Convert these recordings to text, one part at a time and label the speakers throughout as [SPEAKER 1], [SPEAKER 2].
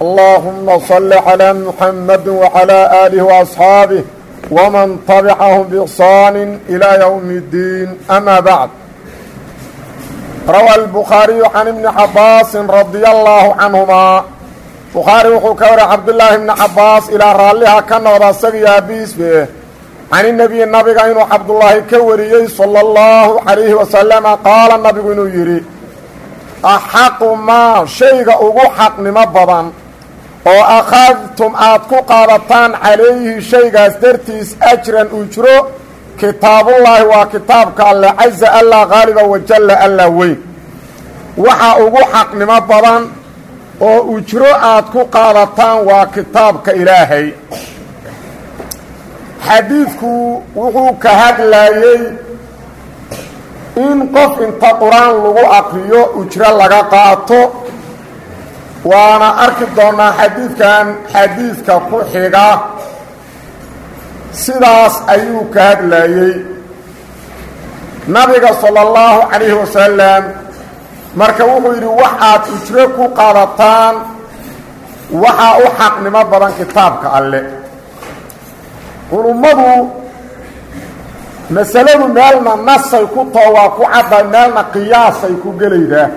[SPEAKER 1] allahuma salli calaa muxamadi wacalaa aalihi waasxaabih waman tabicahum biixsaanin ilaa yowmi iddiin amaa bacd rawaa albukhaariyu can ibni cabbaasin radia allaahu canhumaa bukhaari wuxuu ka wariyay cabdulaahi ibni cabbaas ilaa raalliha ka noqda isagiyo aabiisbeh caninebiyi nabiga inuu cabdullaahi ka wariyey sala allahu calayhi wasalama qaala nabigu inuu yidhi axaqu maa shayga ugu xaqnimo badan oo akhadtum aad ku qaadataan calayhi shaygaas dartiis ajran ujro kitaabullaahi waa kitaabka alle caza allah qaaliba wajalla allah weyn. Waxa ugu xaqnimo badan oo ujro aad ku qaadataan waa kitaabka ilaahay. Xadiidku wuxuu ka hadlaayey in qof inta qur'aan lagu aqriyo ujro laga qaato waana arki doonnaa xadiidkan xadiidka ku xiga. Sidaas ayuu ka hadlaayey nabiga sala allahu calayhi wasalam marka wuxuu yidhi waxaad ujro ku qaadataan waxaa u xaqnimo badan kitaabka alle. Culummadu masaladu meelna nasay ku too waa ku cadda meelna qiyaasay ku gelaydaa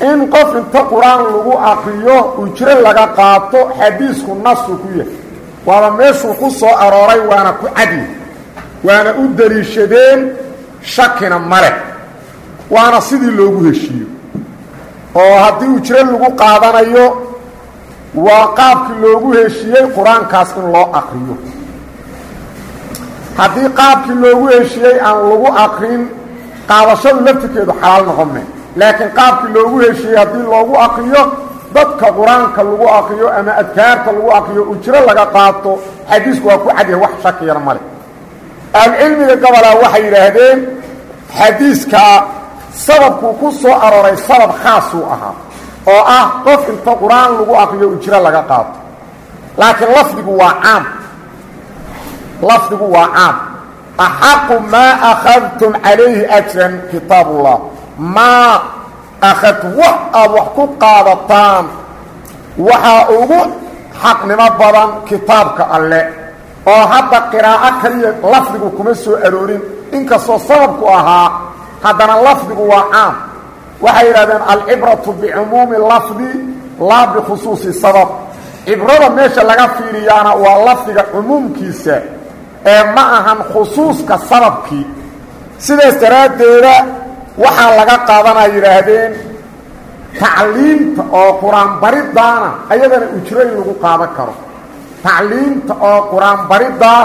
[SPEAKER 1] in qof inta qur'aan lagu aqriyo ujro laga qaato xadiisku nasuu ku yahay. Waaba meeshuu ku soo arooray waana ku cadi. Waana u deliishadeen shakina male waana sidii loogu heshiiyo. Oo haddii ujro lagu qaadanayo waa loogu heshiiyey qur'aankaas in loo aqriyo haddii qaabkii loogu heshiiyey aan lagu aqrin qaadashadu laftirkeedu xalaal noqome laakiin qaabkii loogu heshiiyey haddii loogu aqriyo dadka qur'aanka lagu aqriyo ama adkaarta lagu aqriyo ujro laga qaato xadiisku waa ku cadyahay wax shakiyana male ahlucilmiga gobolaa waxay yidhaahdeen xadiiska sababkuu ku soo arooray sabab khaasuu ahaa oo ah qof inta qur'aan lagu aqriyo ujro laga qaato. Laakiin lafdigu waa caam. Lafdigu waa caam. Axaqu maa akhadtum calayhi ajran kitaab ullah maa akhadtum wax aad wax ku qaadataan waxaa ugu xaqnimo badan kitaabka alle oo hadda qiraa'o kaliya lafdigu kuma soo aroorin. Inkastoo sababku ahaa haddana lafdigu waa caam. Waxay yidhahdeen alcibratu bicumuumi lafdi laa bikhusuusi sabab. Cibrada meesha laga fiiriyaana waa lafdiga cumuumkiisa ee ma ahan khusuuska sababkii. Sidaas daraaddeeda waxaa laga qaadanaa yidhaahdeen tacliimta oo qur'aan bariddaana ayadana ujro in lagu qaadan karo. Tacliimta oo qur'aan bariddaa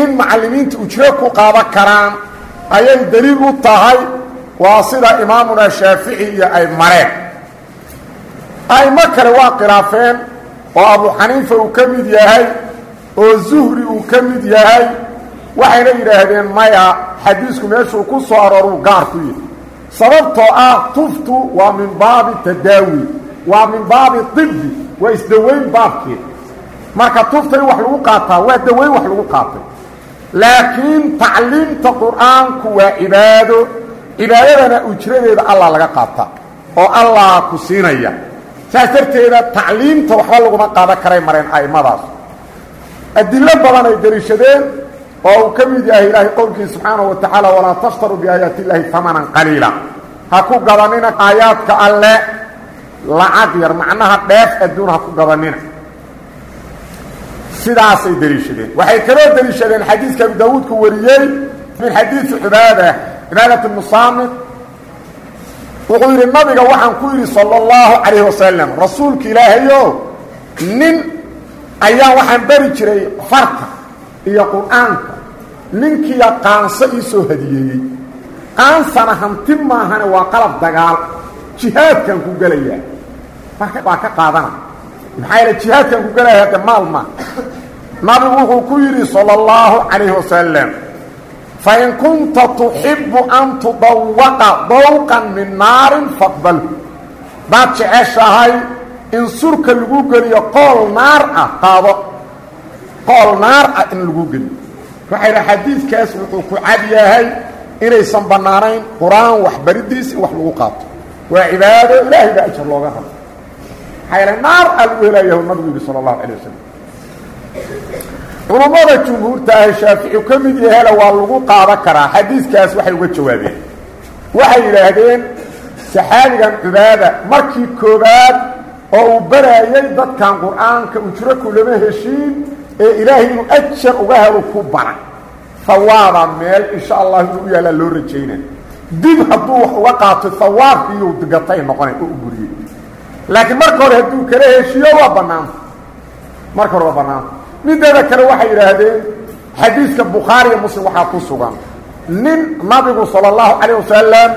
[SPEAKER 1] in macallimiinta ujro ku qaadan karaan ayay deliil u tahay waa sida imaamuna shaafici iyo ay mareen a'imo kale waa khilaafeen oo abu xaniifa uu ka mid yahay oo zuhri uu ka mid yahay waxayna yidhaahdeen maya xadiisku meeshuu ku soo arooruu gaar ku yihi sababtoo ah tuftu waa min baabi tadaawi waa min baabi طibi waa isdaweyn baabkeed. Marka tufta in wax lagu qaataa waa daweyn wax lagu qaatay. Laakiin tacliimta qur'aanku waa cibaado cibaadadana ujradeeda allah laga qaata oo allah ku siinaya. Saas darteeda tacliimta waxba laguma qaadan karay mareen a'immadaas. Adilo badan ay deliishadeen oo uu ka mid yahay ilaahay qowlkiisa subxaanaه wa tacaala walaa tashtaruu biaayaati illaahi amanan qaliila. Ha ku gadanina aayaadka alle. Lacag yar macnaha dheef adduun ha ku gadanina sidaasay deliishadeen. Waxay kaloo deliishadeen xadiiska abu daawuudku wariyey min xadiisi xubaada cibaadati bnu saamit. Wuxuu yidhi nabiga waxaan ku yidhi sala اllahu calayh wasalam rasuulka ilaahayow nin ayaa waxaan beri jiray farta iyo qur'aanka ninkiiya qaanso ii soo hadiyeeyey qaansana hanti maahane waa qalab dagaal. Jihaadkan ku gelayaa waa ka qaadana. Maxaa yaele jihaadkan ku galaya hadde maal ma. Nabigu wuxuu ku yidhi sala allahu calayhi wasalam fain kunta tuxibu an tudawaqa dawqan min naarin faqbalhu daad jeceshahay in surka lagu geliyo qool naar ah qaado. Qool naar ah in lagu geliyo waxay xadiidkaas wuxuu ku cad yahay inaysan bannaanayn qur'aan waxbaridiis in wax lagu qaato. Waa cibaado ilaahay baa ajar looga rabo. Maxaa yaele naar helayahu nabigu yidhi sala allahu calay wasalam culummada jumhuurta ah shaafici ka mid yahela waa lagu qaadan karaa xadiidkaas waxay uga jawaabeen. Waxay yidhaahdeen saxaabigan cubaada markii koowaad oo uu baraayay dadkan qur'aanka ujro kulama heshiin ee ilaahay inuu ajar uga helo ku baray hawaaba meel insha allah inuu u yaallaa loo rajayna. Dib hadduu wax uga qaato hawaabkiiyuu digatay noqona oo u laakiin marka hore hadduu kala heshiiyo waa bannaanta marka hore waa bannaanta mideeda kale waxay yidhaahdeen xadiidka bukhaari iyo muslim waxaa ku sugan. Nin nabigu sala allahu calayh wasalam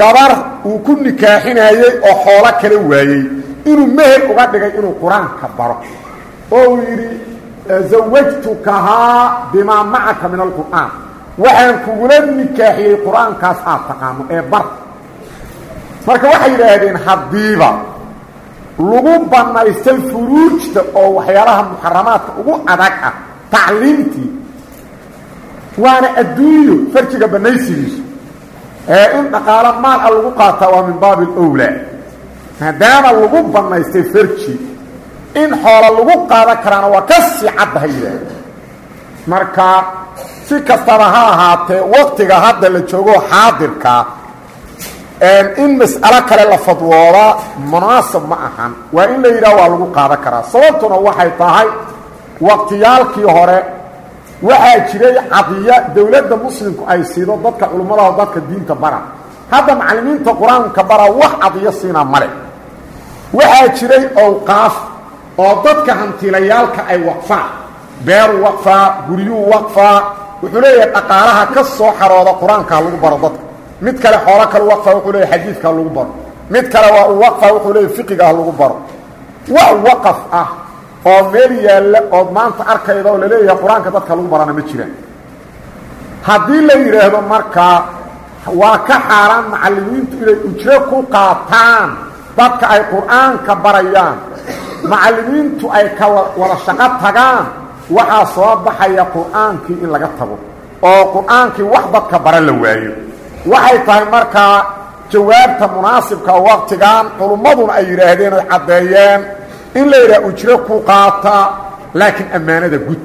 [SPEAKER 1] gabar uu ku nikaaxinayey oo xoolo kala waayey. Inuu meher uga dhigay inuu qur'aanka baro oo uu yidhi zawajtukahaa bimaa min alqur'aan. Waxaan kugula nikaaxiyey qur'aankaas aad taqaano ee bar. Marka waxay yidhaahdeen haddiiba lagu bannaystay furuujta oo waxyaalaha muxaramaadka ugu adag ah tacliimtii waana adduunyo farjiga bannaysigiisu ee in dhaqaalo maal a lagu qaataa waa min baabi alowlaa maadaama lagu bannaystay farji in xoola lagu qaadan karaana waa ka sii caddahay yidhaahda marka si kastaba ha ahaatee waktiga hadda la joogo xaadirkaa in mas'alo kale la fadwoodaa munaasab ma ahan. Waa in la yidhaha waa lagu qaadan karaa. Sababtuna waxay tahay waqtiyaalkii hore waxaa jiray cadiya dowladda muslimku ay siido dadka culummadaho dadka diinta bara. Hadda macallimiinta qur'aanka bara wax cadiyo siinaa male waxaa jiray owqaaf oo dadka hantilayaalka ay waqfaan beeru waqfaa guryuu waqfaa. Wuxuu leeyahay dhaqaalaha ka soo xarooda qur'aankaa lagu baro dadka. Mid kale xoolo kale waqfa wuxuu leeyahy xadiidkaa lagu baro. Mid kale waa uu wuxuu leeyahy fiqigaah lagu baro. Wax waqaf ah oo meel yaalla ood maanta arkayda oo la leeyahay qur'aanka dadka lagu barana ma jiraan. Haddii la yidhaahdo markaa waa ka xaaraan macallimiintu inay ujro ku qaataan dadka ay qur'aanka barayaan macallimiintu ay ka wada shaqo tagaan. Waxaa soo baxaya qur'aankii in laga tago oo qur'aankii wax dadka bara la waayo. Waxay tahay markaa jawaabta munaasibka waqtigan culummaduna ay yidhaahdeen oy caddeeyeen in la yidhaha ujro ku qaata laakiin ammaanada gud.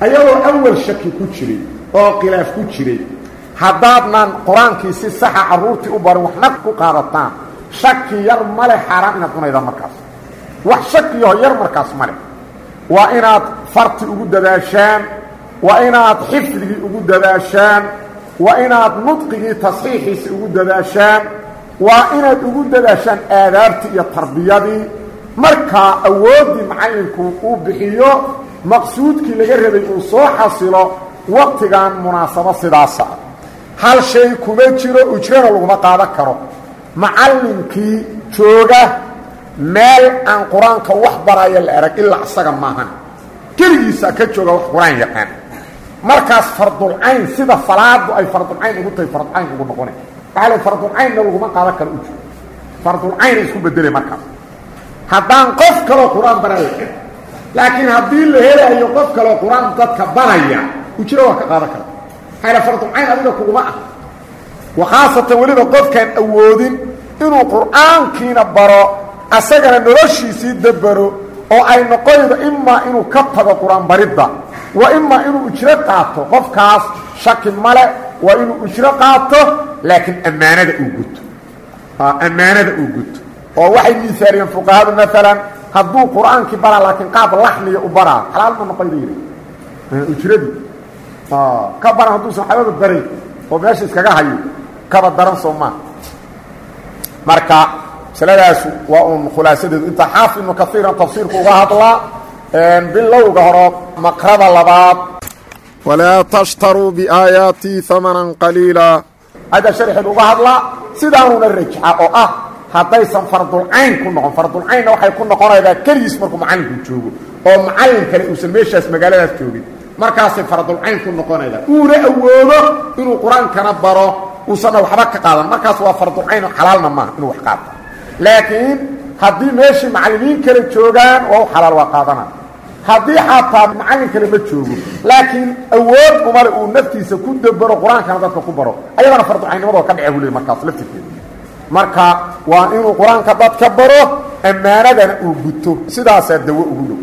[SPEAKER 1] Ayagoo awal shaki ku jiray oo khilaaf ku jiray haddaadnan qur'aankii si saxa carruurtii u barin waxna ku qaadataan shaki yar male xaaraan inaad cunaydaa markaas wax shakiyaho yar markaas male waa inaad farti ugu dadaashaan waa inaad xifdigii ugu dadaashaan waa inaad nudqigii tasxiixiisi ugu dadaashaan waa inaad ugu dadaashaan aadaabtii iyo tarbiyadii. Markaa awooddii macallinku uu bixiyo maqsuudkii laga rabay uu soo xasilo waqtigan munaasabo sidaasa. Hal shay kuma jiro ujrana laguma qaadan karo. Macallinkii jooga meel aan qur'aanka wax baraya la erag ilaa isaga maahan. Keligiisa ka jooga wax qur'aan yaqaan. Markaas fardulcayn sida salaadu ay fardulcayn ugu tahay fardulcayn ugu noqona waxaa la fardulcaynna laguma qaadan karo ujro fardulcayna isku bedele markaas. Haddaan qof kaloo qur'aan baraya laakiin haddii la helayo qof kaloo qur'aan dadka baraya ujro waa ka qaadan kara maxaa la fardulcayn adiga kuguma ah. Wa khaasatan weliba qofkaan awoodin inuu qur'aankiina baro asagana noloshiisii dabero oo ay noqonaydo imaa inuu ka tago qur'aan baridda wa imaa inuu ujro qaato qofkaas shaki male waa inuu ujro qaato laakiin ammaanada uu guto ammaanada uu guto oo waxay miisaaliyeen fuqahadu maalan hadduu qur'aankii baraa laakiin qaab laxmiya u baraa xalaal ma noqon yidhi ujradii ka baran hadduusan waxbaba barayn oo meesha iskaga hayo kaba daran soo maa marka masaladaas waa uun khulaasadeedu inta xaafid ibnu kaiiran tafsiirku uga hadlaa bilowga horo maqrada labaad. Walaa tashtaruu biaayaatii amanan qaliila. Hadda sharxeed uga hadlaa sidaanuuna rajxa oo ah haddaysan fardulcayn ku noqon. Fardulcaynna waxay ku noqonaydaa keligiis markuu macallinku joogo oo macallin kale uusan meeshaas magaaladaas joogin. Markaasay fardulcayn ku noqonaydaa. Uuna awoodo inuu qur'aankana baro uusanna waxba ka qaadan. Markaas waa fardulcayn xalaalna maaha inuu wax qaato laakiin haddii meeshii macallimiin kale joogaan waa xalaal waa qaadana. Haddii xataa macallin kale ma joogo laakiin awood umale uu naftiisa ku debero qur'aankana dadka ku baro. Ayadana farducaynnimadoo ka dhece bule markaas laftirkeeda marka waa inuu qur'aanka dadka baro ammaanadana uu guto. Sidaasaa dawo ugu dhow.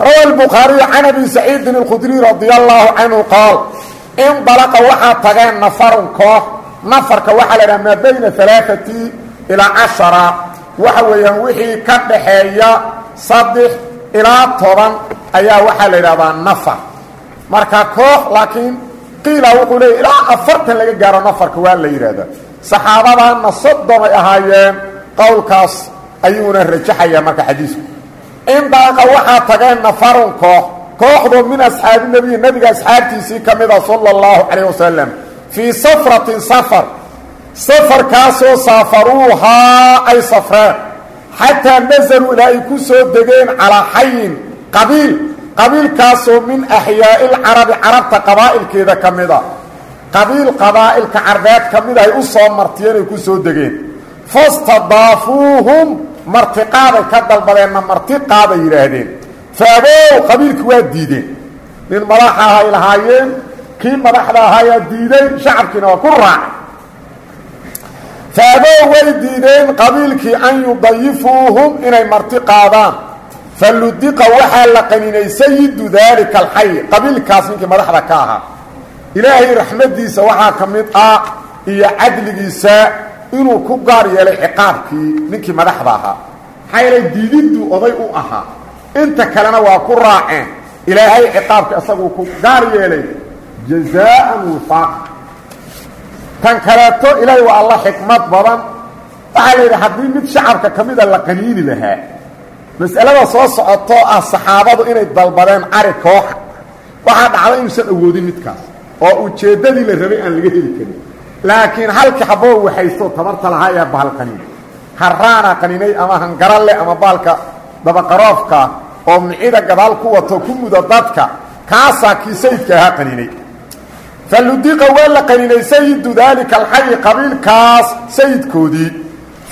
[SPEAKER 1] Rawa bukhaariyu can abi saciidin اkhudriy radi allaahu canhu qaal indalaqa waxaa tageen nafarun koox nafarka waxaa la idhaha maa bayna alaaati ilaa cashara waxa weeyaan wixii ka dhaxeeya saddex ilaa toban ayaa waxaa la yidhahdaa nafar marka koox laakiin qiila wuxuu leeya ilaa afartan laga gaaro nafarka waa la yidhaahdaa saxaabadaanna soddon ay ahaayeen qowlkaas ayuuna rajaxayaa marka xadiisku indaaqa waxaa tageen nafarun koox kooxdoo min asxaabi nebiyi nebiga asxaabtiisii ka mida sala allahu calayh wasalam fii safratin safar. Safarkaasoo saafaruuhaa ay safreen xataa nasaluu ilaa ay ku soo degeen calaa xayin qabiil. Qabiilkaasoo min axyaa'i lcarabi carabta qabaa'ilkeeda ka mida. Qabiil qabaa'ilka carbeed ka mid ay u soo martiyeen ay ku soo degeen. Fastadaafuuhum martiqaaday ka dalbadeenna martiqaaday yidhaahdeen. Faabow qabiilkii waa kii madaxda ahaayaa diiday shacabkiina waa ku raacay faabow way diideen qabiilkii an yudayifuuhum inay marti qaadaan. Faludiqa waxaa la qaninay sayidu daalika alxay qabiilkaas ninkii madaxda ka ahaa. Ilaahay raxmaddiisa waxaa ka mid ah iyo cadligiisa inuu ku gaar yeelay ciqaabkii ninkii madaxda ahaa. Maxaa yeelay diididdu ahaa jazaa'an wifaaq tan kaleeto ilaahay waa alla xikmad badan waxaa la yidhi haddii mid shacabka ka mida la qaniini lahaa mas'alada soo socotoo ah saxaabadu inay dalbadeen cari kooxa waxaa dhacda inuusan awoodin midkaas oo ujeeddadii la rabay aan laga heli karin laakiin halkii haboo waxaysto tabarta lahaa ayaa bahal qaniin haraana qaninay ama hangarale ama baalka dabaqaroofka oo micida gadaal ku wato ku mudo dadka kaasaa kii sayidka ahaa qaninay faludiqa waa la qaninay sayidu daalika alxayi qabiilkaas sayidkoodii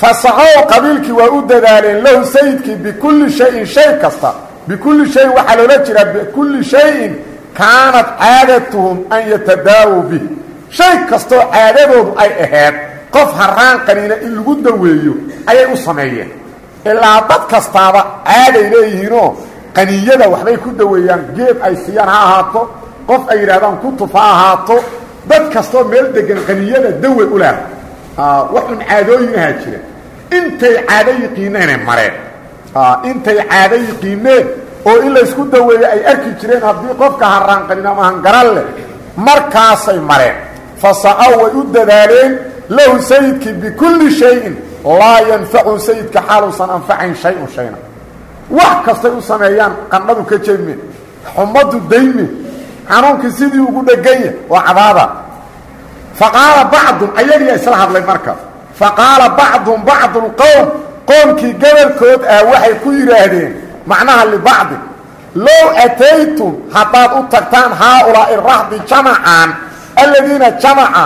[SPEAKER 1] fasacow qabiilkii waa u dadaaleen lahu sayidkii bikulli shayin shay kasta bikulli shayin waxaa loola jiraa bikulli shayin kaanat caadatuhum an yatadaawuu bih shay kastoo caadadoodu ay ahayd qof haraan qaniina in lagu daweeyo ayay u sameeyeen ilaa dad kastaaba caaday leeyihiinoo qaniyada waxbay ku daweeyaan geed ay siiyaan ha ahaato qof ay yidhahdaan kutub ha dad kastoo meel degan qaniyada dawey u laha waxun caadooyinahaa jira. Intay caado yiqiineenay mareen. Intay caado yiqiineen oo in laysku daweeyo ay arki jireen haddii qofka haraan qanin ama hangaran leh. Markaasay mareen. Fasacow way u dadaaleen lahu sayidkii bikulli shayin laa yanfacu sayidka xaaluusan anfacayn shay-un shayna. Wax kastay u sameeyaan qandhadu ka jebme xumadu dayme xanuunkii sidii ugu dheganya waa cabaada faqaala bacdun ayagiyaa isla hadlay markaas faqaala bacdun bacdu lqowm qoomkii gobolkood ah waxay ku yidhaahdeen macnaha libacdin low ataytum haddaad u tagtaan haaulaa'i raxdi jamacan aladiina jamaca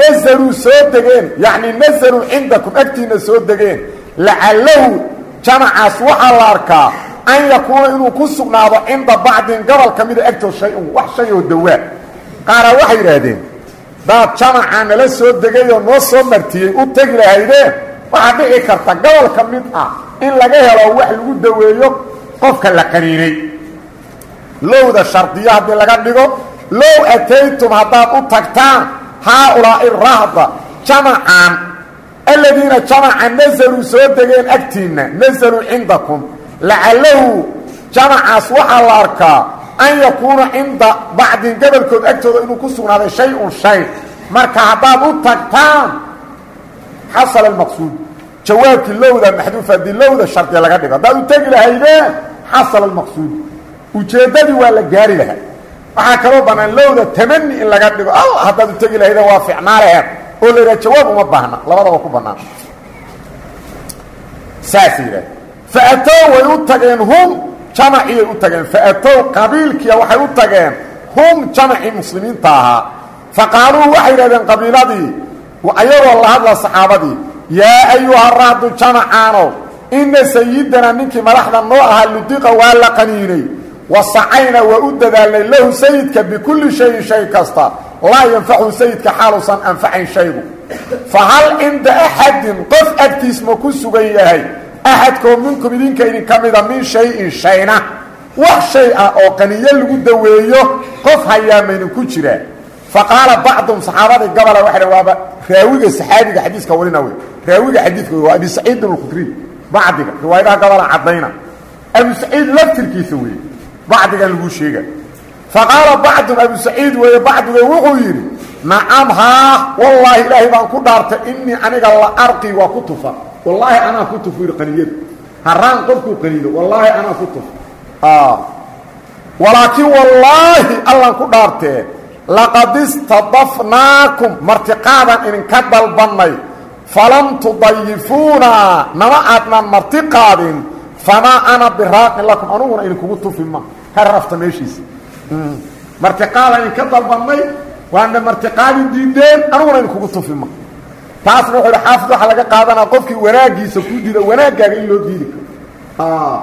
[SPEAKER 1] nazaluu soo degeen yacni nazaluu cindakum agtiinna soo degeen lacallahu jamacaas waxaa la arkaa an yakuuna inuu ku sugnaado cinda bacdin gobol ka mida agtood shay-un wax shay oo dawaa qaaraa waxay yidhaahdeen daad jamacaa nala soo degayoo noo soo martiyey u tegi lahaydeen waxaa dhici karta gobol ka mid ah in laga helo wax lagu daweeyo qofka la qaniinay lowda shardiyo haddii laga dhigo low ataytum haddaad u tagtaan haaulaa'i rahda jamacan aladiina jamaca soo degeen agtiinna nazaluu cindakum lacallahu jamacaas waxaa la arkaa an yakuuna cinda bacdin gobolkood agtooda inuu ku sugnaaday shay-un shay. Marka haddaad u tagtaan xasala almaqsuud jawaabkii lowda maxduuf haddii lowda shardiya laga dhigo. Haddaad u tegi lahaydeen xasala almaqsuud. Ujeeddadii waa la gaari lahaa. Waxaa kaloo bannaan lowda tamani in laga dhigo. Haddaad u tegi lahaydeen waa ficnaa laheed oo la yidhaha jawaab uma baahna. Labadaba ku bannaan. Saas yidhaah faatow way u tageen hum jamaciyay u tageen faatow qabiilkiia waxay u tageen hum jamacii muslimiinta ahaa faqaaluu waxay yidhahdeen qabiiladii ayagoo la hadla saxaabadii yaa ayuha raadu jamacaano inna sayidanaa ninkii madaxda noo ahaa ludiqa waa la qaniinay wasacayna waa u dadaalnay lahu sayidka bikulli shayin shay kasta laa yanfacu sayidka xaaluusan anfacayn shaygu fa cinda axadin qof agtiis ku sugan yahay axadkoo minkum idinka idinka mida min shayin shayna. Wax shay ah oo qaniyo lagu daweeyo qof hayaa maydinku jiraa fa qaala bacdum saxaabadii gabola waxay waaba raawiga saxaabiga xadiiska warina wey raawiga xadiidka waa abi saciidin alkhudriy bacdiga riwaayadaha gabola caddayna abu saciid laftirkiisa weeye bacdigan laguu sheega. Fa qaala bacdum abu saciid weeye bacdiga wuxuu yidhi nacam haa wallaahi ilaahay baan ku dhaartay inii aniga la arqi waa ku tufa wallaahi anaa ku tuf yidhi qaniyada haraan qofkuu qanido wallaahi anaa ku tuf. Walaakiin wallaahi allaan ku dhaartee laqad istadafnaakum. Martiqaadan idinka dalbannay falam tudayifuuna. Nama aadnaan marti qaadin famaa ana biraaqin lakum. Anuguna idinkugu tufi ma. Ha rafta meeshiisa. Martiqaadan idinka dalbannay waana martiqaadi diideen. Anuguna idinkugu tufi ma taasna wuxuu hi xaafid waxaa laga qaadanaa qofkii wanaaggiisa ku diida wanaaggaaga in loo diidi. Karo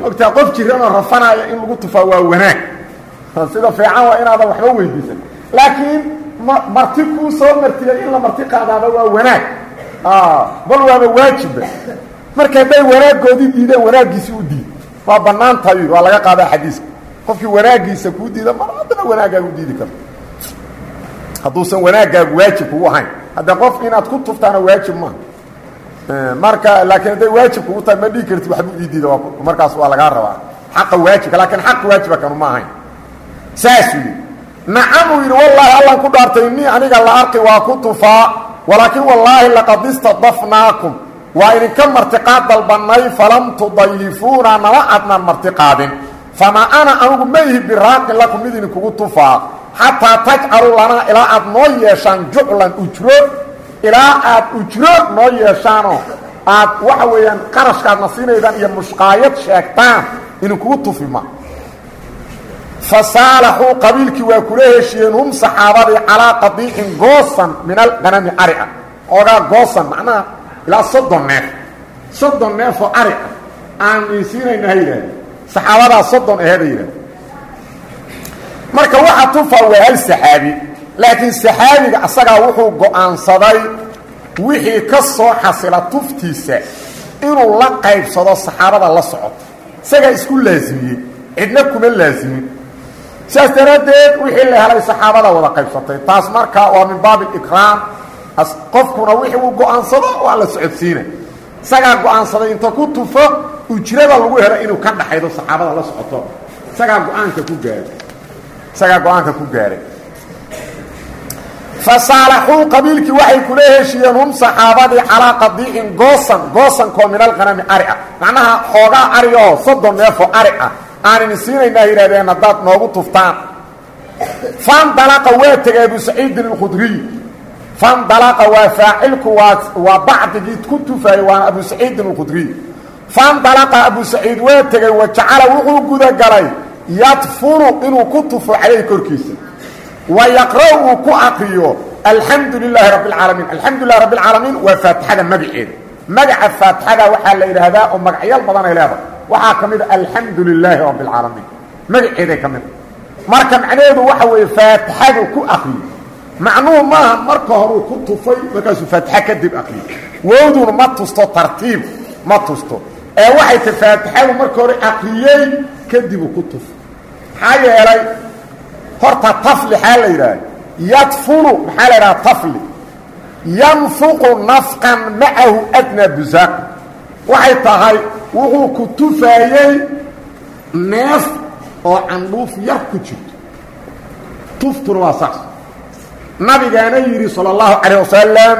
[SPEAKER 1] maogtaa qof jiranoo rafanaya in lagu tufaa waa wanaag. Sida fiican waa inaadan waxba weydiisan. Laakiin marti kuu soo martiyay in la marti qaadaaba waa wanaag. Bal waaba waajiba marka hadday wanaaggoodii diideen wanaaggiisi u diid. Waa bannaan tahay waa laga qaadaa xadiiska. Qofkii wanaaggiisa kuu diida mar haddana wanaaggaaga u diidi karto hadduusan wanaaggaagu waajib kugu ahayn hadda qof inaad ku tuftaana waajib maaha marka laakiin hadday waajib kugu tahay ma dhigi karti waxbuu ii diida markaas waa lagaa rabaa. Xaqa waajibka laakiin xaq waajiba kanu ma ahayn. Saasuu yidhi nacamuu yidhi wallaahi allaan ku dhaartay innii aniga la arqi waa ku tufaa. Walaakiin wallaahi laqad istadafnaakum. Waa idinka martiqaad dalbannay falam tudayifuuna nama adnaan martiqaadin famaa ana anugu ma ihi biraaqin lakum mid idinkugu tufaa xataa tajcalu lanaa ilaa aad noo yeeshaan juclan ujro ilaa aad ujro noo yeeshaanoo aad waxa weeyaan qarashkaadna siinaydaan iyo mushqaayad sheegtaan idinkugu tufi ma. Fa saalaxuu qabiilkii waa kula heshiiyeen hum saxaabadii calaa qadiicin goosan min alqanami ari ah goosan macnaha ilaa soddon neef. Soddon neefoo ari ah aan iisiinayna ha saxaabadaa soddon aheeda yidhahde marka waxa tufaa waa hal saxaabi laakiin saxaabiga asagaa wuxuu go'aansaday wixii ka soo xasila tuftiisa inuu la qaybsado saxaabada la socoto isagaa isku laasimiyey cidna kuma laasimin sidaas daraaddeed wixii la helay saxaabada wada qaybsatay taas marka waa min baabi ikraam qofkuna wixii uu go'aansado waa la socodsiina. Isagaa go'aansaday inta ku tufo ujrada lagu helo inuu ka dhaxaydo saxaabada la socoto. Isagaa go'aanka ku gaaray isagaa go'aanka ku gaaray. Fasaalaxuu qabiilkii waxay kula heshiiyeen hum saxaabadii calaa qadiicin goosan goosankoo min alqanami ari ah. Macnaha xoogaa ari oo soddon neefoo ari ah. Aanini siinaynaa yidhahdeen haddaad noogu tuftaan. Fandalaqa waa tegay abu saciidin alkhudriy fandalaqa waa faacilku waa bacdigii ku tufaayey waana abu alkhudriy fandalaqa abu saciid waa tegay wa jacala wuxuu gudagalay yadfunu inuu ku tufo calayhi korkiisa ويقرأ uu ku akriyo الحمdu للahi رب العاaلمين الحمdu لله رب العاaلمين waa فاaتixada magaceeda magaca فاaتixada waxaa la yidhaahdaa oo magacyaal badan ay leedahay waxaa ka mida الحamdu للahi رب العاaلمين magaceeday ka mida marka macnaheedu waxa weeye فاaتixadu ku akriyo macnuhu maaha marka horuu ku tufay markaasuu فاaتixa kadib akriyo wowduna ma tusto tartiib ma tusto ee waxay ta فاaتixadu marka hore akriyey kadibuu ku tufay maxaa yeelay horta tafli xaa la yidhaha maxaa la tafli. Yanfuqu nafqan macahu adnaa busaaq waxay tahay wuxuu ku tufaayey neef oo candhuuf yar ku jirto. Tuftuna waa saas. Nabigaana yidhi sala allahu calayh wasalam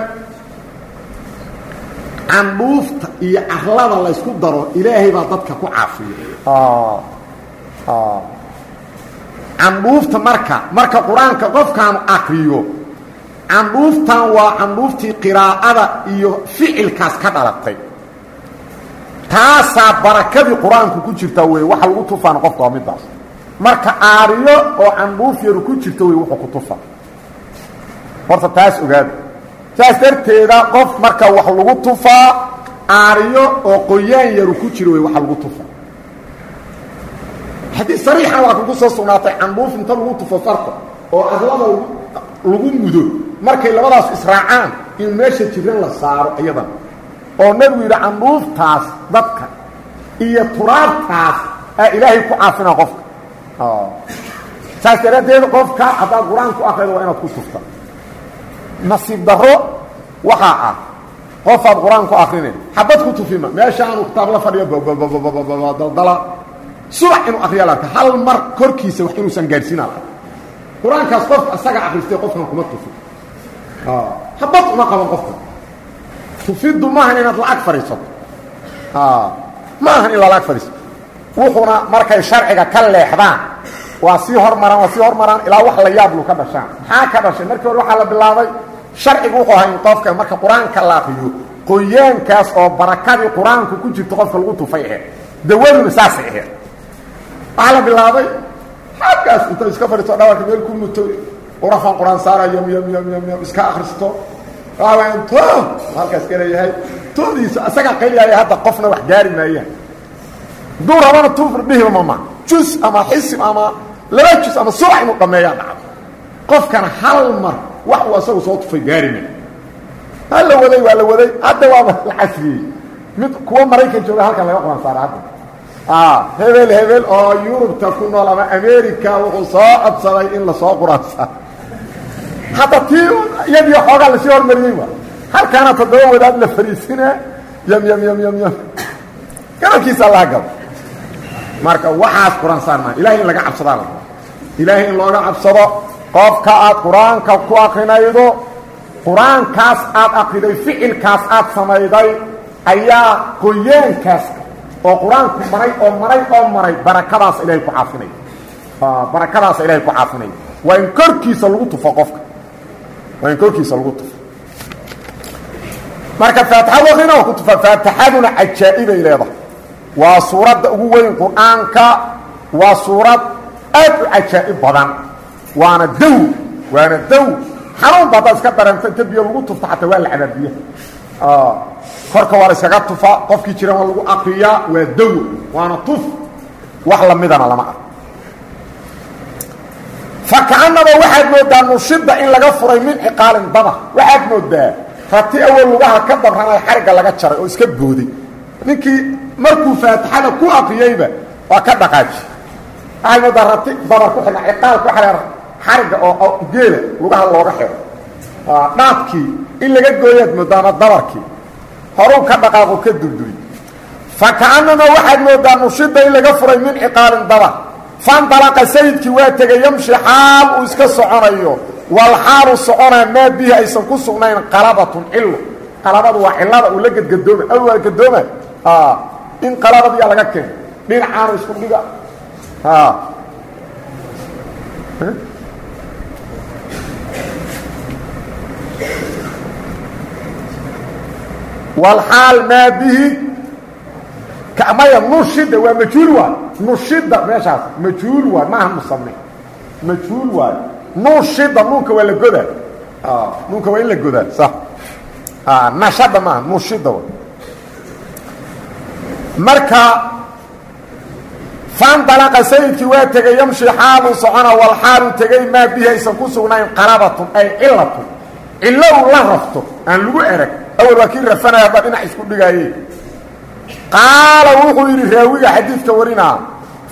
[SPEAKER 1] candhuufta iyo carlada laysku daro ilaahay baa dadka ku caafiya. Ah, ah candhuufta marka marka qur'aanka qofkaanu akriyo candhuuftan waa candhuuftii qiraa'ada iyo ficilkaas ka dhalatay. Taasaa barakadii qur'aanku ku jirta wey waxa lagu tufaana qofka waa midaas marka aariyo oo candhuuf yaru ku jirta wey wuxuu ku tufa. Horta taas ogaada saas darteeda qof marka wax lagu tufaa aariyo oo qoyaan yaru ku jiro wey waxa lagu tufa xadiis sariixan waa kugu soo sugnaatay candhuuf inta lagu tufo farta oo adlada lagu mudo markay labadaas israacaan in meesha jiran la saaro iyadan. Oo nebigu yidhi candhuuftaas dadka iyo turaabtaas aa ilaahay ku caafina qofka. Saas daraaddeed qofka haddaad qur'aan ku akrido waa inaad ku tufta nasiib daro waxaa ah qofaad qur'aan ku akrinayn xabad ku tufima meesha aanu kitaab la fadhiyo daldala subax inuu akriya la arka hal mar korkiisa wax inuusan gaadhsiina la qur'aankaas qofka isaga akristay qofkan kuma tufi xabad uma qaban qofka. Tufiddu maahan inaad lacag fadhiisato. Ma ahan in lalaag fadhiisato. Wuxuuna markay sharciga ka leexdaan waa sii hormaraan waa sii hormaraan ilaa wax la yaablu ka dhashaan. Maxaa ka dhashay? Markii hore waxaa la bilaabay sharcigu wuxuu ahay in qofka marka qur'aanka la akriyo qoyaankaas oo barakadii qur'aanku ku jirto qofka lagu tufay aheed dawaduna saasay aheed waxaa la bilaabay xaggaas inta iska fadhiisto dhawarka meel ku muto qurafan qur'aan saara yam yam yam yam iska akristo waxawayaan to halkaas galayahay toodiisa isagaa qayliyaaya hadda qofna wax gaari maayaan duu rabana tuufr dhihiba mama jus ama xisib ama laba jus ama subax inuu dhammeeyaa dhacdo qofkana hal mar wax uu asagu soo tufay gaarima ha la waday waa la waday hadda waaba la casriyey. Mid kuwa maraykan jooga halkan laga quraan saara hadda hebel hebel oo yurubta ku nool ama america wuxuu soo codsaday in la soo quraan saaro hadda tii iyadii xoogaa la sii hormariyey wa? Halkaana toddoba wadaad la fariisinaa yam yam yam yam yam. Garabkiisa laha gabo. Marka waxaas qur'aan saar maa ilahay in laga cabsadaa la ilaahay in looga cabsado qofka aad qur'aanka ku akrinaydo qur'aankaas aad akriday ficilkaas aad samayday ayaa qoyaankaas oo qur'aanku maray oo maray oo maray barakadaas ilahay ku caafinaya barakadaasa ilahay ku caafinaya waa in korkiisa lagu tufo qofka. Waa in korkiisa lagu tufo. Marka faatixadu akrina waa ku tufa. Faatixaduna cajaa'ibay leedahay. Waa suuradda ugu weyn qur'aanka. Waa suurad aad u cajaa'ib badan. Waana daw waana daw. Xanuun ba haddaad iska dareento inta biyo lagu tufta xataa waa la cadaabiya korka waa la iskaga tufa qofkii jiran waa lagu akriyaa waa daw waana tuf. Wax lamidana lama arko. Fakaanaba waxaad moodaa nushida in laga furay min ciqaalin daba waxaad moodaa rati awal lugaha ka dabranay xarigga laga jaray oo iska booday ninkii markuu faatixada ku akriyeyba waa ka dhaqaaji. Waxay moodaa rati dabar ku xidha ciqaalka waxa xarigga oo geela lugaha looga xiro dhaadkii in laga gooyaad moodaa ama dabarkii horuu ka dhaqaaqo ka durduri fakaanama waxaad moodaa nushida laga furay min ciqaalin daba. Fandalaqa sayidkii waa tegay yamshi xaal uu iska soconayo. Wal soconaa maa bihi aysan ku sugnayn qalabatun cilo. Qalabadu waa cilada uu la gedgadooma aw waa gadooma in qalabadiyaa laga keeno dhinacaanu isku dhiga walaal maa bihi. Maya nushida waa majhuul waay. Nushida meeshaas majhuul waay. Maaha musame majhuul waay. Nushida nuunka waa la godaa. Nuunka waa in la godaa. Sa nashada maaha nushida waay. Marka fandalaqa sayidkii waa tegay yamshi xaaluu socona walxaalu tegay maa bihi aysan ku sugnayn qalabatun ay cilatun cilo uu la rafto aan lagu erag awal waa kii rafanaya hadda dhinac isku dhigaaye qaala wuxuu yidhi raawiga xadiidka warinaa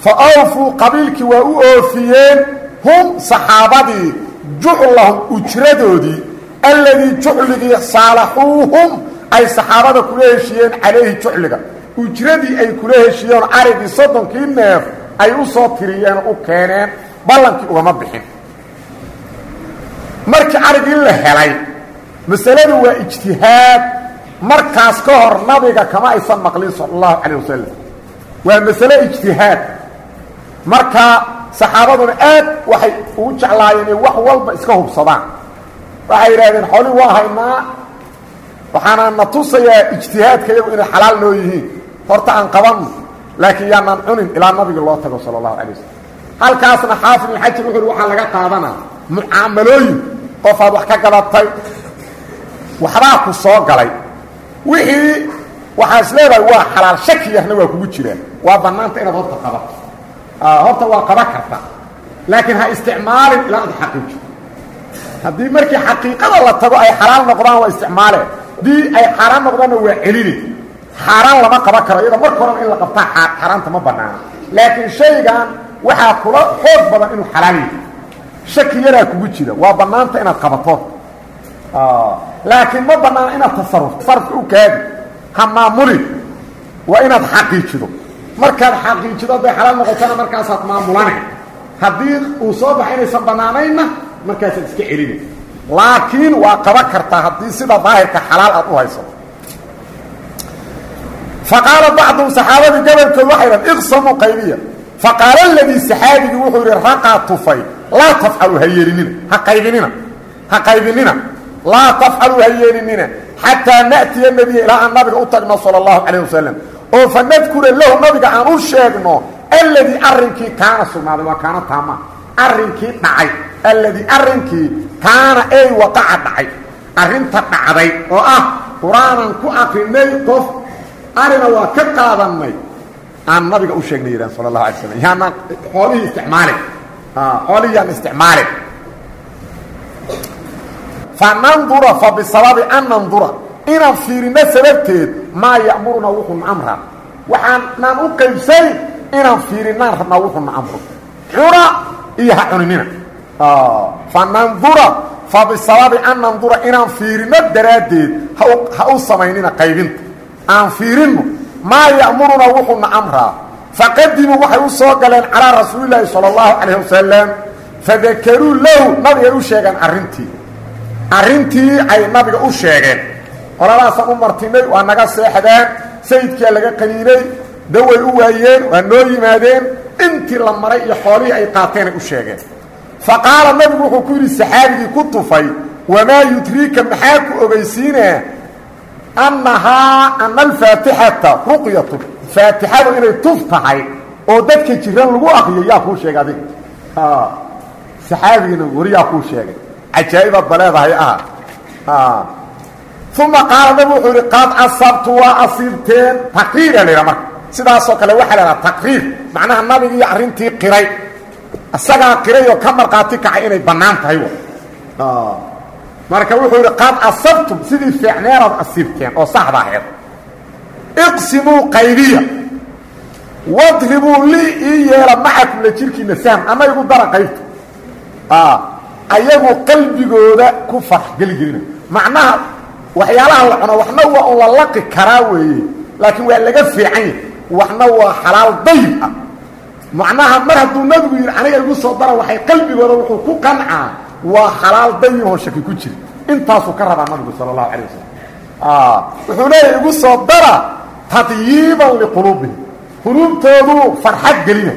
[SPEAKER 1] fa awfuu qabiilkii waa u oofiyeen hum saxaabadii juclahum ujradoodii alladii jucligii saalaxuuhum ay saxaabada kula heshiiyeen calayhi jucliga ujradii ay kula heshiiyeen carigii soddonkii neef ay u soo tiriyeen u keeneen ballankii ugama bixin. Markii carigii la helay masaladu waa ijtihaad. Markaas ka hor nabiga kama aysan maqlin sal allahu calayh wasalam waa masale ijtihaad. Marka saxaabaduna aad waxay ugu jeclaayeen wax walba iska hubsadaan. Waxay yidhahdeen xoolii waa haynaa. Waxaana na tusayaa ijtihaadka iyagu inay xalaal noo yihiin. Horta aan qabanno laakiin yaanaan cunin ilaa nabiga loo tago sala allahu alay wasalam halkaasna xaafid ibn xajar wuxu waxaa laga qaadanaa mucaamalooyin. Qofaad wax ka gadatay waxbaa ku soo galay. Wixii waxaa is leedahay waa xalaal shaki yarna waa kugu jiraan waa bannaanta inaad horta qabato horta waa qaban karta. Laakiin ha isticmaalin ilaa ad xaqiijo haddii markii xaqiiqada la tago ay xalaal noqdaan waa isticmaale. Haddii ay xaaraan noqdaanna waa celini. Xaaraan lama qaban karo iyada marka horena in la qabtaa xaaraanta ma bannaana. Laakiin shaygan waxaa kula xoog badan inuu xalaal yahay shaki yaraa kugu jira. Waa bannaanta inaad qabato laakiin ma bannaana inaad tasarufto tasarufka u kaadi ha maamulin waa inaad xaqiijido. Markaad xaqiijido hadday xalaal noqotana markaasaad maamulane. Haddii uu soo baxa inaysan bannaanaynna markaasaad iska celina laakiin waa qaban kartaa haddii sida daahirka xalaal aad u haysato faqaala bacduhum saxaabadii gabolkood waxay dhahan iqsamuu qaybiya. Faqaala aladii saxaabigii wuxuu yidhi raqaa tufay. Laa tafcalu ha yeelinina ha qaybinina ha qaybinina laa tafcalu ha yeelinina xataa na'tiya nebiya ilaa aan nabiga u tagno sala allahu calayh wasalam oo fa nadkura lahu nabiga aan u sheegno alladii arrinkii kaana sugnaaday waa kaana taama. Arrinkii dhacay alladii arrinkii kaana ey waqaca dhacay arrinta dhacday oo ah qur'aanan ku aqrinay qof arina waa ka qaadannay. Aan nabiga u sheegnay yidhahan sala allahu alay slam yaanaan xoolihii isticmaalin xoolihii yaan isticmaalin fa nandura fa bisababi an nandura inaan fiirino sababteed maa ya'muruna wuxuuna amraa waxaanaan u qaybsayn inaan fiirinaan rabnaa wuxuuna amro cuna iyo ha cuninina fa nandura fa bisababi an nandura inaan fiirino daraaddeed ha u samaynina qaybinta aan fiirinno maa ya'muruna wuxuuna amraa faqadimuu waxay u soo galeen calaa rasuulilaahi sala allahu calayh wasalam fadakaruu lahu nabigay u sheegeen arrintii arrintii ay nabiga u sheegeen. Qoladaasaan u martinay waa naga seexdeen sayidkaa laga qaniinay daway u waayeen waa noo yimaadeen intii la maray iyo xoolihii ay qaateenay u sheegeen. Fa qaala nabigu wuxuu ku yidhi saxaabigii ku tufay wamaa yudriika maxaa ku ogeysiinaa annahaa ana alfaatixata ruqyatu faatixadu inay tuf tahay oo dadka jiran lagu akriyo yaa kuu sheegay adig. Saxaabigiina wari yaa kuu sheegay cajaa'ibaad ba leedahay ah uma qaala nabigu wuxuu yidhi qad asabtu waa asiibteen taqriira la yidhaha marka sidaasoo kale waxaa la idhaha taqriir macnaha nabigii arrintii qiray isagaa qiray oo ka markhaati kacay inay bannaan tahay marka wuxuu yidhi qad asabtum sidii fiicneeraad asiibteen oo saxda aheed iqsimuu qaybiya wadribuu lii ii yeela macakum la jirkiina sahm ama igu dara qaybta ayagu qalbigooda ku geligelina macnaha waxyaalaha la cuno waxna waa la laqi karaa weeye laakiin waa laga fiican yahy waxna waa xalaal dayib ah. Macnaha mar hadduu nabigu yidhi aniga igu soo dara waxay qalbigooda wuxuu ku qancaa. Waa xalaal dayib oo shaki ku jira. Intaasuu ka rabaa nabigu sala allahu calay wasalam wuxuu leeyahy igu soo dara tadyiiban liquluubihim. Quluubtoodu farxad gelina.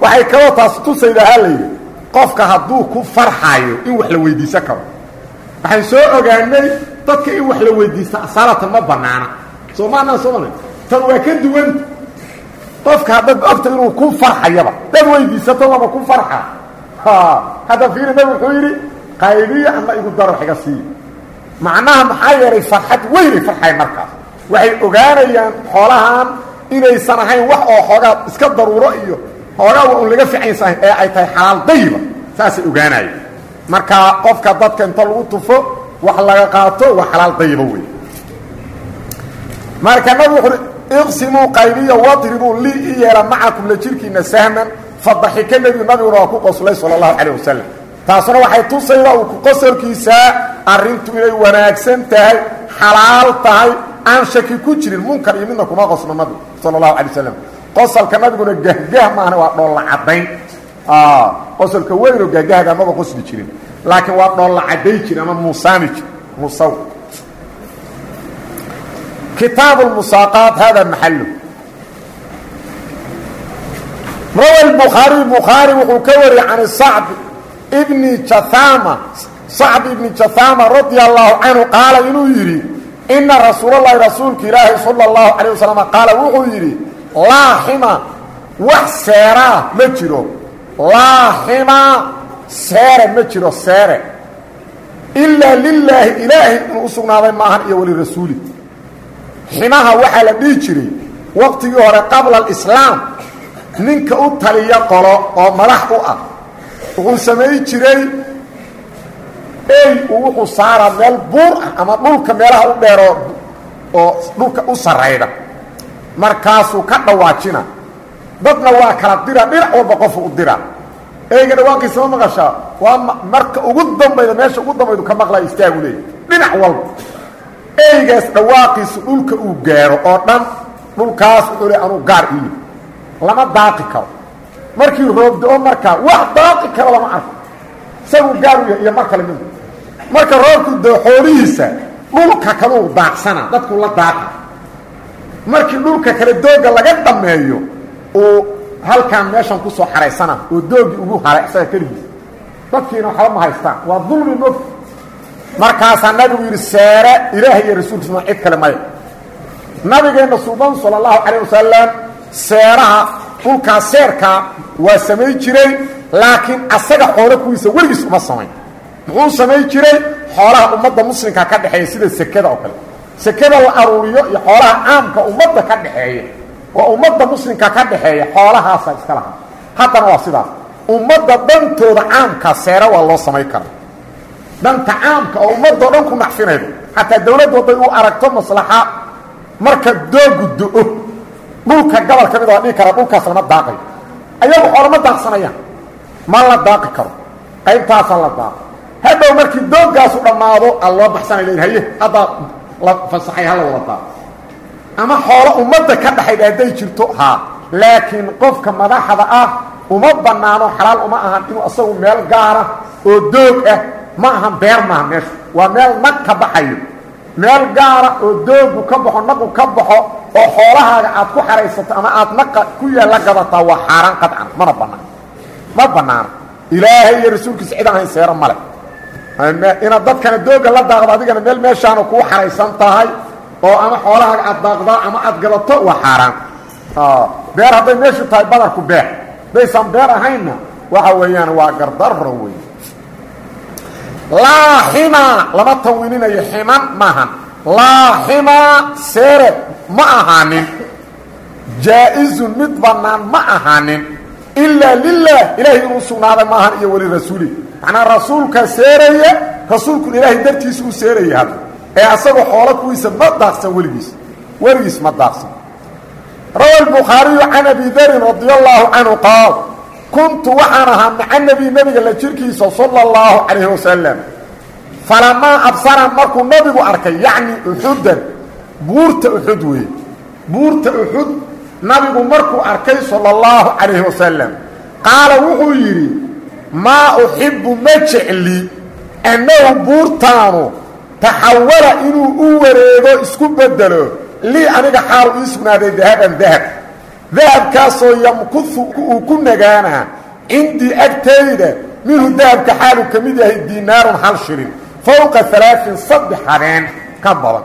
[SPEAKER 1] Waxay kaloo taas tusaydahaa layidhi qofka hadduu ku farxayo in wax la weydiisan karo waxaan soo ogaanay dadka in wax la weydiista asalatan ma banaana soo maanaa sooma tan waa ka duwanta qofka haddaad ogta inuu ku farxayaba dad weydiisato lama ku farxa. Hadda fiiri nabig wuxuu yidhi qaybiya ama igu daro xiga siiya macnaha maxaa yeelay farxad weynay farxayn markaas. Waxay ogaanayaan xoolahan inaysan ahayn wax oo xoogaa iska daruuro iyo xoogaa waa un laga ficansahay ee ay tahay xalaal dayiba saasay ogaanayeen. Marka qofka dadka inta lagu tufo wax laga qaato waa xalaal dayiba wey marka nabig wuxuu iqsimuu qaybiya wadribuu lii i yeela la jirkiina sahman fadaxika nebigu nabiguna waa ku qoslay sala allahu calayh wasalam waxay tusaydaa uu ku qosolkiisaa arrintu inay wanaagsan tahay xalaal tahay aan shaki ku jirin munkar iyo kuma qosno nabigu sala allahu calay qosolka nabiguna gahgah maahna waa dhoolla caddayn. Qosolka weynoo gahgahga maba qosli jirin. Laakiin waa dhoolla cadday jir ama muusaami jir. Musaw kitaab lmusaaqaat hada maxalu rawa bukhaariy bukhaari wuxuu ka wariyey can sacd bni jathama. Sacd ibni jahaama radia allaahu canhu qaala inuu yidhi inna rasuulalahi rasuulka ilaahi sala allahu calayh wasalam qaala wuxuu yidhi laaxima wax seeraa ma jiro. Laaxima seere ma jiro seere. Ilaa lilaahi ilaahay inuu u sugnaaday maahan iyo walirasuuli ximaha waxaa la dhihi jiray waqtigii hore qabla alislaam ninka u taliya qolo oo madax u ah wuxuu samayn jiray ey uu wuxuu saaraa meel buur ah ama dhulka meelaha u dheeroo oo dhulka u sarrayda markaasuu ka dhawaajina. Dadna waa kala dira dhinac walba qofu u dira. Eyga dhawaaqiisa ma maqashaa waa marka ugu dambayda meesha ugu dambaydu ka maqlaya istaagu leey dhinac walba. Eygaas dhawaaqiisu dhulka uu gaaro oo dhan dhulkaas wuxuu le anuu gaar iyi lama daaqi karo. Markii roobdo-o markaa wax daaqi karo lama arko. Isagu gaar u yahay iyo mar kale mid. Marka roobku doo xoolihiisa dhulka kaleu daaqsana dadku la daaqa markii dhulka kale dooga laga dhammeeyo uu halkaan meeshan ku soo xaraysana oo doogi ugu haray isaga keligiis. Dadkiina waxba ma haystaan. Waa dulmi mog markaasaa nabigu yidhi seere ilaahay iyo rasuulkiisma cid kale maya nabigeenna suuban sala allahu calayh wasalam seeraha dhulkaas seerkaa waa samayn jiray laakiin asaga xoolo kuwiisa weligiis uma samayn muxuu samayn jiray? Xoolaha ummadda muslimka ka dhexeeya sida sekada oo kale sekada la aruuriyo iyo xoolaha caamka ummadda ka dhaxeeya oo ummadda muslimka ka dhaxeeya xoolahaasa iska lahaa. Haddana waa sidaas ummadda dantooda caamka seere waa loo samayn kara danta caamka oo ummadoo dhan ku nacfinaydo xataa dawladdu hadday u aragto maslaxa marka doogu do-o dhulka gobol ka mid a waa dhihi karaa dhulkaas lama daaqayo ayagu xoolama daaqsanayaan. Ma la daaqi karo. Qaybtaasaa la daaqo hadhow markii doogaasu dhammaado a loo baxsanay haye haddaa fasaxay hala wada. Daaqo ama xoolo ummadda ka dhaxayd hadday jirto haa laakiin qofka madaxda ah uma bannaano xalaal uma ahan inuu asagu meel gaara oo doog ah ma ahan beer maaha meesha. Waa meel nag ka baxayo. Meel gaara oo doogu ka baxo nagu ka baxo oo xoolahaaga aad ku xaraysato ama aad naqa ku yaalla gadataa waa xaaraan qadcan mana bannaan. Ma bannaano. Ilaahay iyo rasuulkiisa cid aan hayn seero male inaad dadkana dooga la daaqdo adigana meel meeshaana kuu xaraysan tahay oo ama xoolahaaga aad daaqdaa ama aad gadato waa xaaraan. Beer hadday meeshu tahay badarku beer haddaysan beer ahaynna waxa weeyaan waa gardarro wey laaxima lama tanwiininayo ximan maahan. Laaxima seere ma ahaanin. Jaa-izun mid bannaan ma ahaanin. Ilaa lilah ilaahay inuu sugnaaday maahan iyo weli rasuuli macnaa rasuulka seeraya rasuulkun ilaahay dartiisa uu seeraya hadda. Ee asagoo xoolo kuwiisa ma daaqsan weligiis. Weligiis ma daaqsan. Rawa albukhaariyu can abi darin radi allaahu canhu qaal kuntu waxaan ahaa maca nebi nebiga la jirkiisa sala allahu calayhi wasalam falamaa absara markuu nabigu arkay yacni uxudan buurta uxud weeye. Buurta uxud nabigu markuu arkay sala allahu calayhi wasalam qaala maa uxibbu ma jecli annahu buurtaanu taxawala inuu u wareego isku bedelo lii aniga xaalu ii sugnaaday dahaban dahab. Dahabkaasoo yamkuhu uu ku nagaanaa cindii agtayda minhu dahabka xaalu ka mid yahay diinaarun hal shilin fowqa alaain saddex habeen ka badan.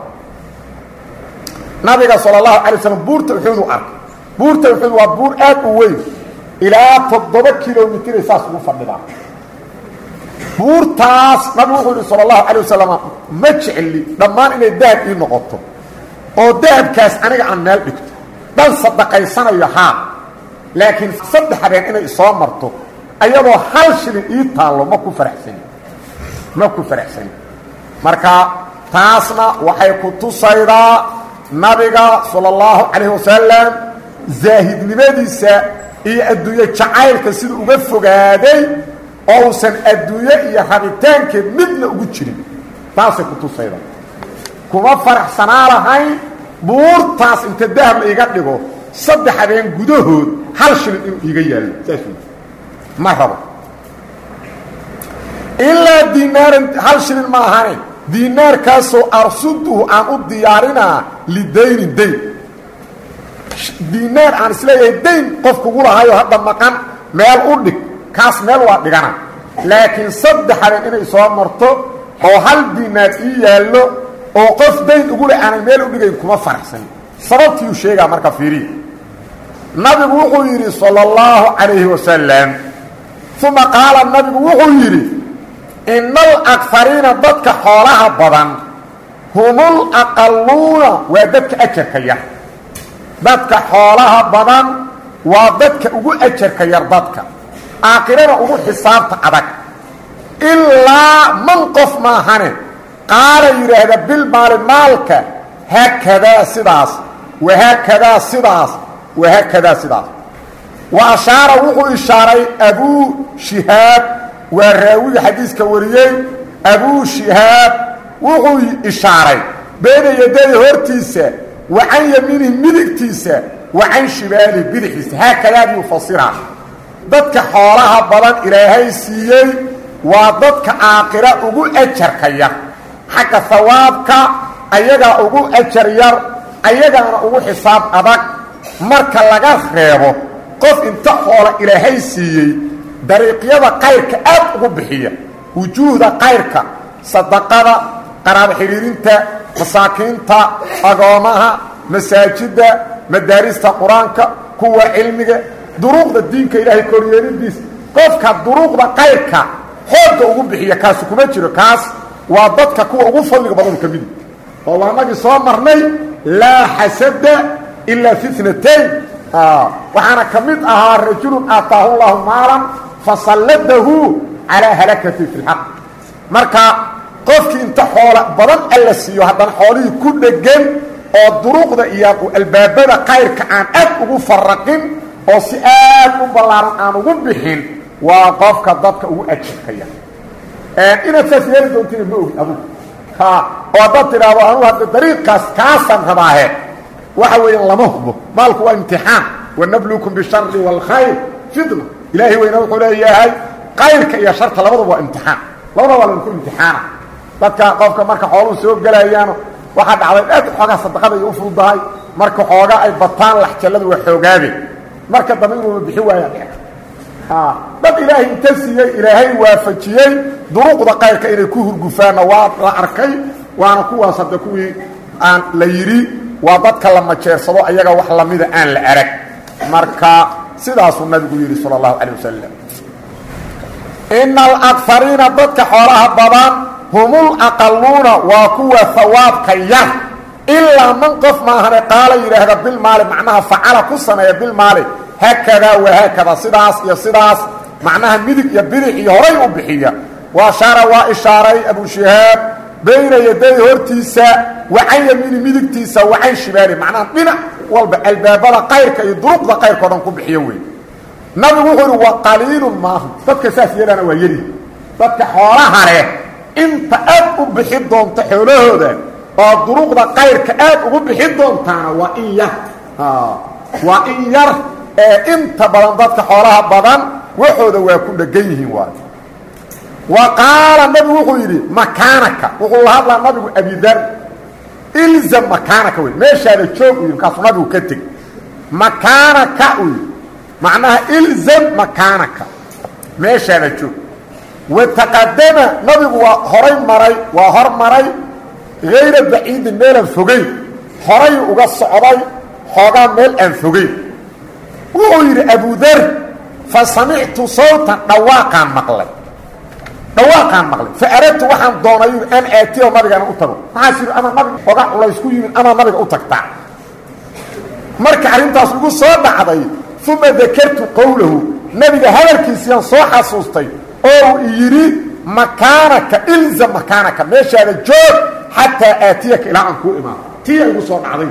[SPEAKER 1] Nabiga sala allahu alay slam buurta uxuud u arkay. Buurta uxuud waa buur aad u weyn ilaa toddoba kilomitray saas ugu fadhidaa buurtaas nabigu wuxuu yihi sala allahu calay wasalam ma jecli dhammaan inay dahab ii noqoto oo dahabkaas aniga aan meel dhigto. Dhan sadaqaysanayo haa laakiin saddex habeen inay isoo marto ayadoo hal shilin ii taallo ma ku faraxsani ma ku faraxsani marka taasna waxay ku tusaydaa nabiga sala allahu calayhi wasalam zaahidnimadiisa iyo adduunye jacaylka sida uga fogaaday oo uusan adduunye iyo rabitaankeed midna ugu jirin. Taasay ku tusaydaa kuma faraxsanaa lahayn buurtaas inta dahab la iga dhigo saddex habeen gudahood hal shilin inuu iiga yaallo. Saas wey ma rabo. Ilaa diinaaran hal shilin ma ahane diinaarkaasoo arsuduhu aan u diyaarinaa lidaynin dayn diinaar aan is leeyahay dayn qof kugu lahayo hadda maqan meel u dhig kaas meel waa dhigana. Laakiin saddex habeen inay soo marto oo hal diinaad ii yaallo oo qof dayn ugu le aanay meel u dhigayn kuma faraxsan. Sababtiiuu sheegaa marka fiiriya nabigu wuxuu yidhi salى اllahu calayhi wasalam uma qaala nabigu wuxuu yidhi ina alakariina dadka xoolaha badan humul aqaluuna waa dadka ajarka dadka xoolaha badan waa dadka ugu ajarka yar dadka. Aakhirana ugu xisaabta adag. Ilaa man qof maahane qaala yidhaahda bilmaali maalka haakadaa sidaas wahaakadaa sidaas wahaakadaa sidaas. Wa ashaara wuxuu ishaaray abuu shihaab waa raawiga xadiiska wariyey. Abuu shihaab wuxuu ishaaray beena yaday hortiisa wa can yamiinihi midigtiisa wa can shibaalihi bidixiisa haakadaadiyuu fasiraa dadka xoolaha badan ilaahay siiyey waa dadka aakhira ugu ajarka yar xagga hawaabka ayagaa ugu ajar yar ayagaana ugu xisaab adag marka laga reebo qof inta xoola ilaahay siiyey dariiqyada qayrka aad ugu bixiya wujuuhda qayrka sadaqada qaraabo xidhiirinta masaakiinta agoomaha masaajidda madaarista qur'aanka kuwa cilmiga duruuqda diinka ilaahay koryeelidiisa qofka duruuqda qayrka xoogga ugu bixiya kaasi kuma jiro. Kaas waa dadka kuwa ugu fadliga badan ka midi oo waanagii soo marnay laa xasada ilaa fi natayn waxaana ka mid ahaa rajulun aataahu llahu maalan fasalladahu calaa halakati fi lxaq marka qofkii inta xoola badan alla siiyo haddana xoolihii ku dhegan oo duruuqda iyo albaabada qayrka aan aad ugu faraqin oo si aad u ballaaran aan ugu bixin waa qofka dadka ugu ajarkaya inaad saas yeeli doontina ma ogi adugu. Oo haddaad tidhaahdo anugu hadda dariiqaas kaasaan rabaahe. Waxa weeyaan lama hubo. Maalku waa imtixaan. Wanabluukum bishari wاlkhayr fitna ilaahay weyna wuxuu leeyahay kayrka iyo sharta labadaba waa imtixaan. Labadaba waa laku imtixaana dadka qofka marka xooluhu soo gelayaano waxaa dhacday aad xoogaa sadaqada ay u fududahay marka xoogaa ay bataan laxjalladu waa xoogaabe marka dambe inuuna bixi waaya dad ilaahay inta siiyey ilaahay waafajiyey duruuqda qayrka inay ku hurgufaanna waa la arkay waana kuwaas hadda kuwii aan la yidhi waa dadka la majeersado ayaga wax lamida aan la arag marka sidaasuu nabigu yidhi sal اllahu calيه wasalam ina alakariina dadka xoolaha badan humul aqaluuna waa kuwa hawaabka yar. Ilaa man qof maahane qaala yidhaahda bilmaali macnaha facala ku sameeya bilmaali haakadaa wahaakada sidaas iyo sidaas macnaha midig iyo bidix iyo horay u bixiya. Wa ashaara waa ishaaray abu shihaab bayna yaday hortiisa wa can yamiini midigtiisa wa can shibaali macnaha dhinac walba albaabada qayrka iyo duruqda qayrkao dhan ku bixiyo wey nabigu wuxuu ihi wa qaliilun maahu dadka saas yeelana waa yeli. Dadka xoolaha leh inta aad u bixi doonta xoolahooda oo duruqda qayrka aad ugu bixi doontaana waa in yar. Waa in yar ee inta badan dadka xoolaha badan waxooda waa ku dhegan yihiin waay. Wa qaala nabigu wuxuu yidhi makaanaka. Wuxuu la hadlaa nabigu abidar ilzam makaanaka wey meeshaada joog u yidhi markaasuu nabigu ka teg makaanaka u yidhi. Macnaha ilzam makaanaka. Meeshaada joog wataqadama nabigu waa horay maray waa hor maray hayra baciidin meelaan fogeyn horay uga socday xoogaa meel aan fogeyn wuxuu yidhi abudar fa samictu sawtan dhawaaqaan maqlay dhawaaqaan maqlay fa aradtu waxaan doonay an aatiyo nabigana u tago maxaas yidhi ama nabiga oga culays ku ama nabiga u tagtaa marka arrintaas igu soo dhacday uma dakartu qowlahu nabiga hadalkiisiyaan soo xasuustay oo uu yidhi makaanaka ilzam makaanaka meeshaada joog xataa aatiyaka ilaa aan kuu imaado tiya igu soo dhacday.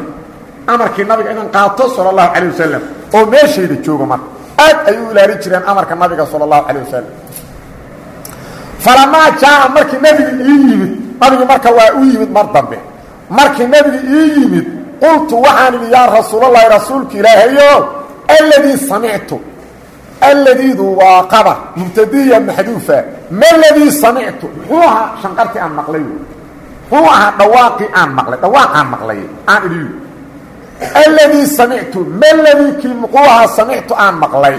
[SPEAKER 1] Amarkii nabiga inaan qaato sala allahu calayh wasalam oo meeshayda jooga marka aad ay u jireen amarka nabiga sala allahu calayh wasalam falamaa jaaca markii nabiga ii yimid nabigii marka waa u yimid mar dambe. Markii nabiga ii yimid qultu waxaan idhi yaa rasuulalahi rasuulka ilaahayo alladii samictu alladiidu waa qabar mubtadiya maxduufa ma ladii samictu muxuu ahaa shanqartii aan maqlay muxuu ahaa dhawaaqii aan maqlay dhawaaqaan maqlay aan idhiyu alladii samictu ma ladii kii muxuu ahaa samictu aan maqlay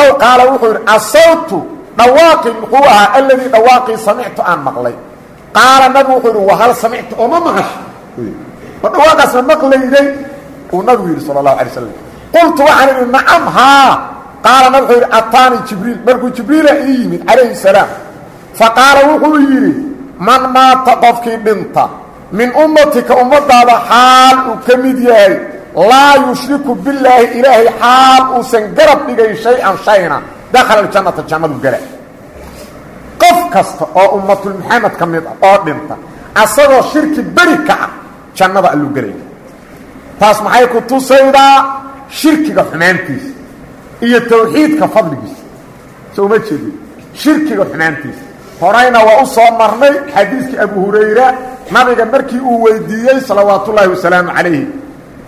[SPEAKER 1] ow qaala wuxuu yidhi asawtu dhawaaqii muxuu ahaa alladii dhawaaqii samictu aan maqlay qaala nabigu wuxuu yidhi wahal samictu oo ma maqasho ma dhawaaqaas ma maqlayday uu nabigu yidhi sala allahu alay slam qultu waxaan idhi nacam haa qaala nabig wuxuu yidhi ataanii jibriil. Markuu jibriila ii yimid calayhi salaam. Fa qaala wuxuu yidhi man maata qofkii dhinta min ummatika ummadaada xaal uu ka mid yahay laa yushriku billaahi ilaahay xaal uusan garab dhigayn shay-an shayna dakhala aljannata jannadu gala. Qof kasta oo ummatul maxamed ka mid ah oo dhinta asagoo ah iyo tawxiidka fadligiisa. Soo uma jeedin? Shirkiga xumaantiisa horayna waa u soo marnay xadiiskii abu hurayra nabiga markii uu weydiiyey salawaat wasalaamu calayhi.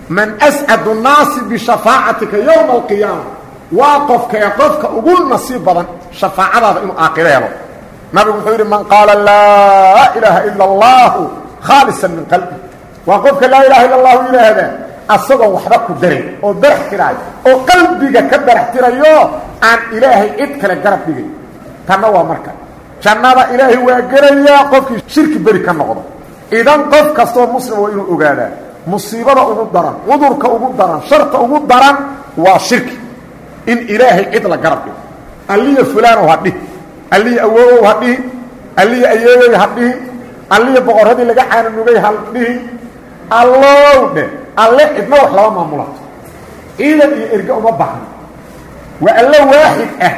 [SPEAKER 1] Man ascadu nnaasi bishafaacatika yowma alqiyaama. Waa qofkee qofka ugu nasiib badan shafaacadaada inuu aakhiro helo. Nabigu wuxuu yidhi man qaala laa ilaaha ila allahu khaalisan min qalbi. Waa qofka laa ilaha illa allahu yidhaahda asagoo waxba ku daray oo barax tiraayo oo qalbiga ka barax tirayo aan ilaahay cid kale garab dhigay tanna waa marka. Jannada ilaahay waa gelayaa qofkii shirki beri ka noqdo. Idan qof kastoo muslima waa inuu ogaadaa musiibada ugu daran cudurka ugu daran sharta ugu daran waa shirki. In ilaahay cid la garab dhigo alliya fulaanow ha dhihi. Alliya awoogow ha dhihi. Alliya ayeegoy ha alliya boqorradii laga caananugay ha dhihi allow dhe alle cidna wax laba maamulato. Ciidan iyo erge uma baxno waa alle waaxid ah.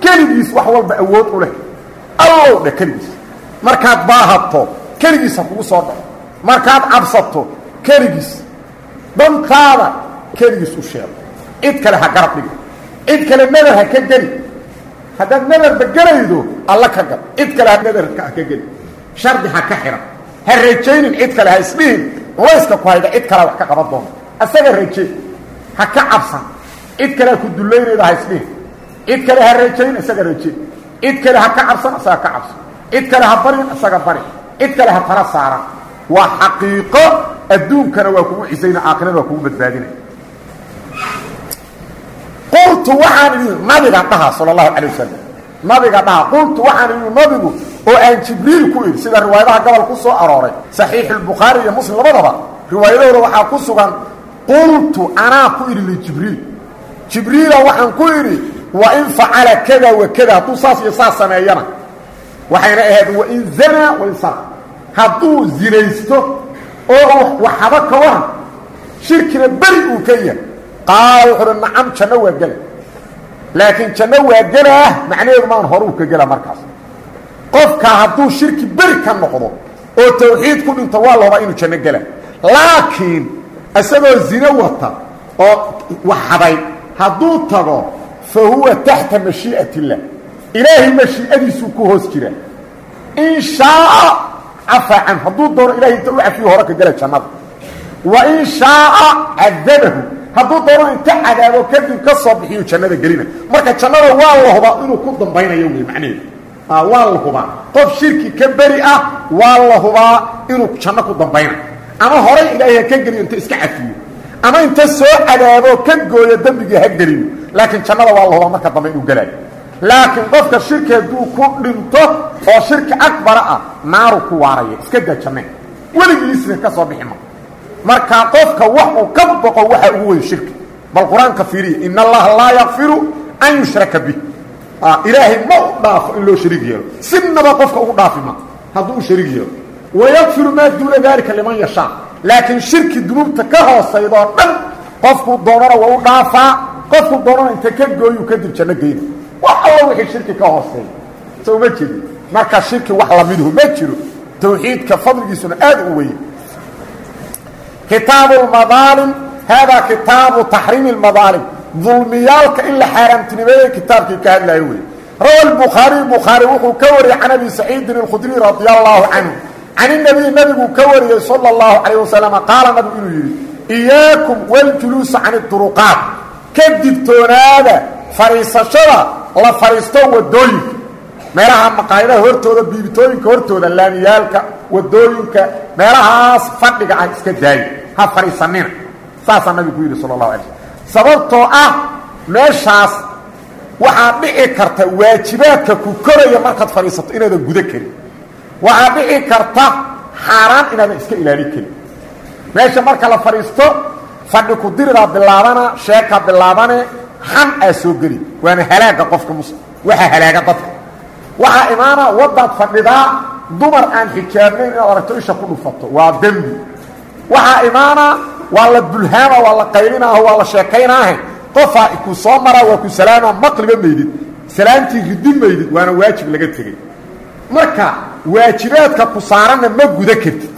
[SPEAKER 1] Keligiis wax walba awood u leh. Allow dhe keligiis. Markaad baahato keligiis ha kugu soo dhaco. Markaad cabsato keligiis. Dantaada keligiis u sheego cid kale ha garab dhigo. Cid kale nadar ha ka geli. Haddaad nadarba gelaydo alla ka gal cid kale ha nadarka ha ka geli. Shardi ha ka xihan ha rajaynin cid kale ha isdhihin culayska ku hayda cid kalea wax ka qaban doona asaga rajey ha ka cabsan. Cid kale ha ku dullaynayda ha isdhihin cid kale ha rajayn isaga rajey cid kale ha ka cabsan isaga ka cabsan. Cid kale ha barin isaga bari cid kale ha tala saaran waa xaqiiqo adduunkana waa kugu cisayna aakhirana waa kugu badbaadinaya qultu waxaan idhi nabiga dhaha sala allahu calay wasalam nabiga dhaha. Qultu waxaan idhi nabigu oo aan jibriil ku idhi sida riwaayadaha gobol ku soo arooray saxiix albukhaari iyo muslim labadaba riwaayadahooda waxaa ku sugan qultu anaa ku idhi lijibriil jibriila waxaan ku idhi wa in facala kada wa kada hadduu saas iyo saas sameeyana. Waxayna ahayd wain zanaa wain sara. Hadduu zinaysto oo waxaba ka waran shirkina beri uu ka yahay. Qaala wuxu uhi nacam janno waa gela laakiin janno waa gelaah macnaheedu maan horuu ka gela markaas. Qofka hadduu shirki beri ka noqdo oo tawxiid ku dhinto waa loobaa inuu janno gela laakiin isagoo zino wata oo waxaday hadduu tago fa huwa taxta mashii'at illah ilaahay mashii'adiisuu ku hoos jira. In shaaa cafaa canhu hadduu doono ilahay inta u cafiyo hore ka jannada. Wa in shaaa cadabahu hadduu doono inta cadaabo kadib ka soo bixiyu jannada gelina. Marka jannada waa la hubaa inuu ku dambaynayo wey macnaheedu. Waa la hubaa. Qof shirki ka beri ah waa la hubaa inuu janno ku dambaynayo ama horay ilaahay ha ka geliyo inta iska cafiyo. Ama inta soo cadaabo ka gooyo dembigii ha geliyo laakiin jannada waa la hubaa marka dambe inuu gelaayo laakiin qofka shirki hadduu ku dhinto oo shirki akbara ah naaru ku waaraya iska daa janne weligiisna ka soo bixi ma marka qofka wax uu ka boqo waxa ugu weyn shirki. Bal qur'aanka fiiriya in allaha laa yakfiru an yushraka bih. Ilaahay ma u dhaafo in loo shariig yeelo. Sinaba qofka ugu dhaafi ma hadduu u shariig yeelo. Wayakfiru maa duuna daalika liman yashaa laakiin shirki dunuubta ka hoosaydoo dhan qofkuu doonana waa u dhaafaa qofku doonana inta ka gooyu kadib janno geyna. Wax alla wixii shirki ka hooseeya. So uma jeedin marka shirki wax lamiduhu ma jiro. Tawxiidka fadligiisuna aad u weye kitaabu lmadaalim haadaa kitaabu taxriimi lmadaalim dulmiyaalka in la xaaraamtinimeeyey kitaabkii ka hadlaayo wey rawa lbukhaariy bukhaari wuxuu ka wariyey can abi saciidin alkhudriy radia allaahu canhu. Can inabiy nabiguu ka wariyey sala allahu calayh wasalam qaala nabigu inuu yidhi iyaakum waljuluusa can iduruqaat ka digtoonaada fadhiisashada la fadhiisto waddooyinka meelaha maqaayadaha hortooda biibitooyinka hortooda laamiyaalka waddooyinka meelahaas fadhiga ah iska daayi. Ha fadhiisanina saasaa nabigu ku yidhi slm sababtoo ah meeshaas waxaa dhici karta waajibaadka ku koraya markaad fadhiisato inaadan gudo karin waxaa dhici karta xaaraan inaadan iska ilaalin karin meesha marka la fadhiisto fadhi ku diridaa bilaabana sheeka bilaabane xan aa soo geli. Waana halaaga qofka muslim waxaa halaaga dadka waxaa imaana waddaad fadhidaa dumar aan xijaabnayn inaad aragto isha ku dhufato. Waa dembi. Waxaa imaana waa la bulhaama waa la qaylinaaho waa la sheekaynaahe. Qofaa ku soo maraa waa ku salaama maqliba maydid salaamtii ridi maydid waana waajib laga tegey. Marka waajibaadka ku saaranna ma guda kartid.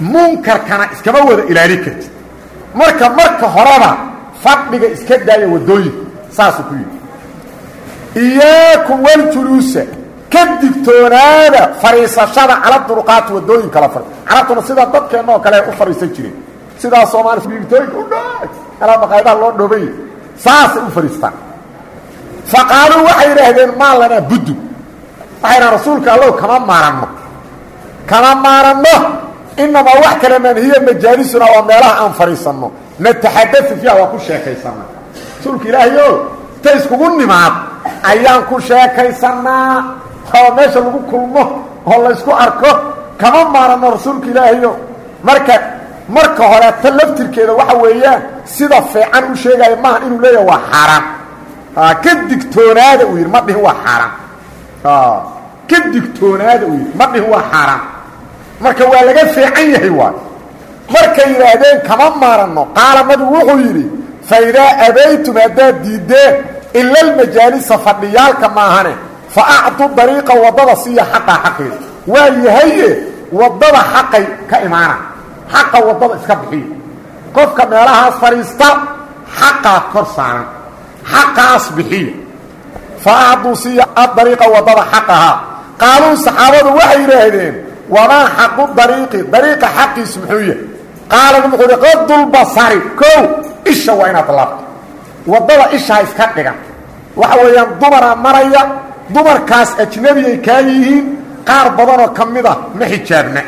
[SPEAKER 1] Munkarkana iskama wada ilaali kartid. Marka marka horeba fadhiga iska daaya waddooyinka saasuu ku yidhi iyaakum waljuluusa ka digtoonaada fadhiisashada cala duruqaati waddooyinka la fadhi carabtuna sidaa dadkeenna oo kale ay u fadhiisan jireen. Sidaa soomaaliya digtooyinka u dhaa alaa maqaayadaha loo dhoobay. Saasay u fadhiistaan fa qaaluu waxay yidhaahdeen maa lanaa buddu? Waxay dhahan rasuulka allow kama maaranno. Kama maaranno. Inamaa wax kale maan hiya majaalisuna waa meelaha aan fadhiisanno nataxadau fiiha waa ku sheekaysanaa rasuulka ilaahay o ta ayaan ku sheekaysannaa oo meesha lagu kulmo oo laysku arko kama maaranno rasuulka ilaahayo. Marka marka hore ta laftirkeeda waxa weeyaan sida fiican u sheegaya maaha inuu leeyahay waa xaaraan ka digtoonaada uu yidhi ma dhihin waa xaaraan ka digtoonaada uu yidhi ma dhihin waa xaaraan marka waa laga fiican yahay waay markay yidhaahdeen kama maaranno qaala nabigu wuxuu yidhi fa idaa abaytum haddaad diiddeen ila almajaalisa fadhiyaalka maahane fa acdu dariiqa waddada siiya xaqaa xaqeeda waa yahaye waddada xaqay ka imaana. Xaqa waddada iska bixiya qofka meelahaas fadhiista xaqaa kor saaran. Xaqaas bixiya fa acduu siiya adariiqa waddada xaqahaa qaaluu saxaabadu waxay yidhaahdeen wamaa xaqu dariiqi dariiqa xaqiisu muxuu yahay. Qaala wuxuu hi qadulbasari kow isha waa inaad laabto waddada ishaa iska dhigan waxa weeyaan dumaraa maraya dumarkaas ajnabiyay kaa yihiin qaar badanoo ka mid a ma xijaabna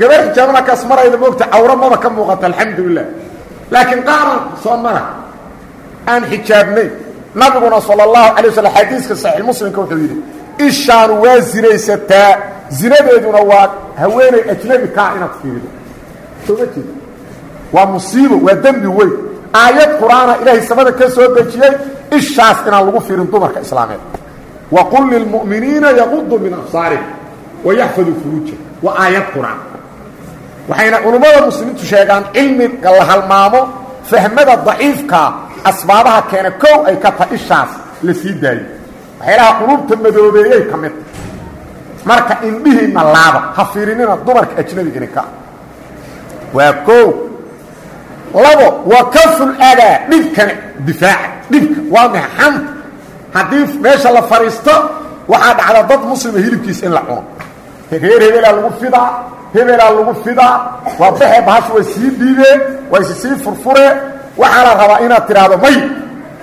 [SPEAKER 1] gabar xijaabna kaas marayda moogta cawro maba ka muuqato alxamdulilah laakiin qaaran soo mara aan xijaabnayn nabiguna sala allahu calay waslm xadiiska saxiix muslimka wuxuu yidhi ishaanu waa zinaysataa zinadeeduna waa haweeney ajnabi kaa inaad fiirido. Soo ma jeeda waa musiibo waa dembi weyn aayad qur'aana ilaahay samada ka soo dejiyey ishaas inaan lagu fiirin dumarka islaameed waqul lilmu'miniina yaqudu min absaarihim wayaxfaduu furuuja waa aayad qur'aan. Waxayna culummada muslimiintu sheegaan cilmiga la halmaamo fahmada daciifkaa asbaabaha keena kow ay ka tahay ishaas la sii daayo. Waxyaalaha quluubta madoobeeyey ka mid. Marka indhihiinna laaba ha fiirinina dumarka ajnabiga idinka ah waa koow labo wa kaful adaa dhibkana difaaca dhibka waa maxa xanta haddii meesha la fadhiisto waxaa dhacda dad muslima hilibkiisa in la cuno. Reer hebelaa lagu fidaa hebelaa lagu fidaa waa baxee bahashu way sii dhiibeen way si sii furfureen waxaa la rabaa inaad tidhaahdo may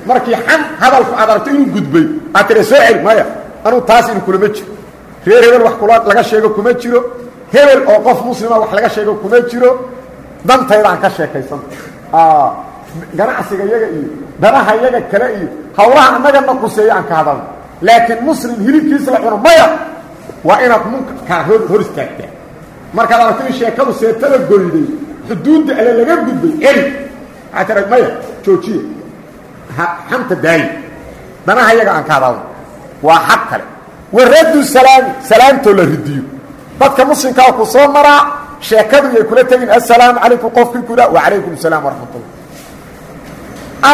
[SPEAKER 1] markii xan hadalku aad aragto inuu gudbay aad tira soo celi maya anuu taas inu kulama jiro. Reer hebel wax kula laga sheego kuma jiro. Hebel oo qof muslima wax laga sheego kuma jiro dantaydaan ka sheekaysan. Ganacsiga iyaga iyo danaha iyaga kale iyo hawlaha annagana quseeyo aan ka hadalno laakiin muslim hilibkiisa la cuno maya. Waa inaad munkarkaa hor istaagtaa. Markaad aragto in sheekadu seetada goyday xuduudda alle laga gudbay celi waxaa tira maya joojiya xanta daayi danaha iyaga aan ka hadalno waa xaq kale. Wa raddu salaami salaamtoo la ridiyo dadka muslimkaa ku soo maraa sheekadu yay kula tegin assalaamu calaykum qofkii kula wacalaykum asalaam waraxmatullah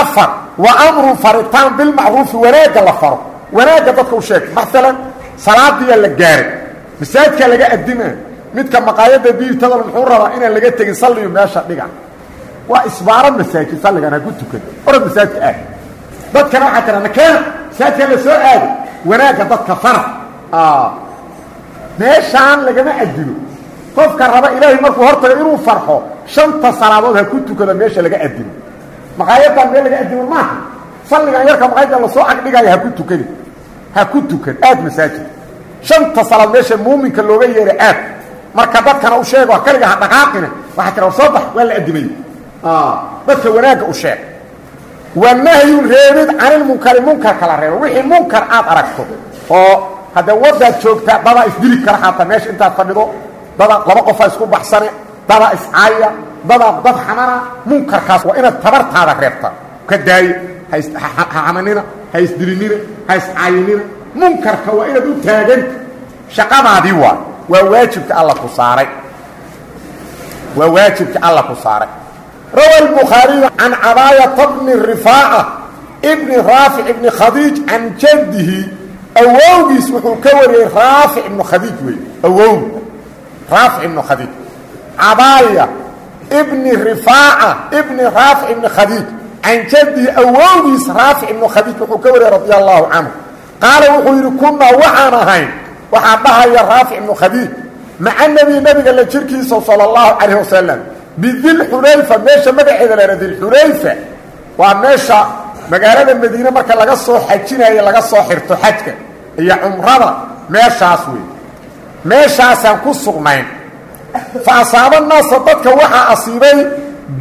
[SPEAKER 1] afar wa amru faritaan bilmacruufi wanaagga la faro. Wanaagga dadka u sheeg maalan salaadiyaa la gaaray masaajidkaa laga addimaa midka maqaayadda biibtada muxuu rabaa inaan laga tegin salliyo meesha dhiga. Waa isbaaro masaajid salligan ha ku tukan orad masaajidka aad. Dadkana waxaa tira nakeena masaajidkaa la soo aado wanaagga dadka fara. Meeshaan lagama adino qofka raba ilaahay markuu hortago inuu farxo shanta salaadood ha ku tukado meesha laga adimo maqaayadan meel laga adimo maaha. Salligan yarka maqaayadda la soo agdhigaayo ha ku tukani ha ku tukan aad masaajid. Shanta salaad meesha muuminka looga yeeray aad. Marka dadkana u sheego kaliga ha dhaqaaqina. Waxaa tira war soo bax waa la adimay dadka wanaagga u sheeg. Wa nahyun reebid canilmunkari munkarka la reebo wixii munkar aad aragto oo haddee waddaad joogtaa dadaa isdili kara xataa meesha intaad fadhido dadaa laba qofaa isku baxsane dadaa iscaaya dadaa dad xamana munkarkaas waa inaad tabartaada reebta. Ka daaye ha xamanina ha isdilinina ha iscaayinina munkarka waa inaad u taaganta shaqadaadii waa waa waajibka alla ku saaray. Waa waajibka alla ku saaray. Rawa الbukhaariyu can cabaayata bni rifaaca bni raafic ibni khadiij can jaddihi awowgiis wuxuu ka wariyey raafic ibnu khadiij wey awowg raafic ibnu khadiij cabaaya ibni rifaaca ibni raafic ibni khadiij can jaddihi awowgiis raafic ibnu khadiij wuxuu ka wariyey radi allahu canhu qaala wuxuu yidhi kunaa waxaan ahayn waxaa dhahaya raafic ibnu khadiij maca nebi nebiga la jirkiisa sala allahu calayh wasalam bidilxulayfa meesha magaceeda la yidhaha dilxulayfa waa meesha magaalada madiine marka laga soo xajinayo laga soo xirto xajka iyo cumrada meeshaas wey meeshaasaan ku sugnayn. Fa asaaba naasa dadka waxaa asiibay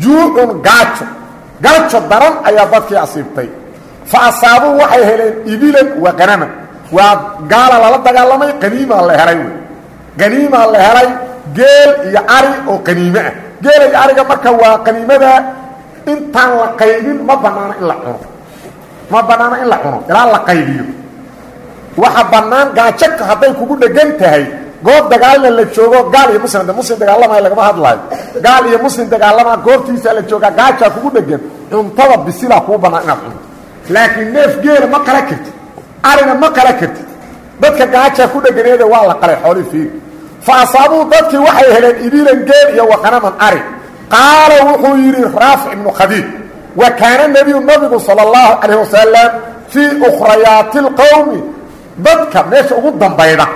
[SPEAKER 1] juucun gaajo. Gaajo daran ayaa dadkii asiibtay. Fa asaabuu waxay heleen ibilan wa qanaman waa gaala lala dagaalamay qaniimaa la helay qaniimaa la helay geel iyo ari oo qaniime ah. Geela iyo ariga marka waa qaniimada intaan la qaybin ma bannaano in la cuno. Ma bannaano in la cuno ilaa la qaybiyo. Waxa bannaan gaajaka hadday kugu dhegan tahay goob dagaalna la joogo gaal iyo muslim muslim dagaalamaya lagama hadlaayo gaal iyo muslim dagaalamaa goobtiisa la joogaa gaajaa kugu dhegan cuntada bisilaa kuu bannaan inaad cunto. Laakiin neef geela ma qala kartid arina ma qala kartid. Dadka gaajaa ku dheganeeda waa la qalay xoolii fiiri. Fa asaabuu dadkii waxay heleen ibiilan geel iyo waqanaman ari. Qaala wuxuu yidhi raafic ibnu khadiij wa kaana nebiyu nabigu sala allahu calayh wasalam fii ukhrayaati lqowmi dadka meesha ugu dambayda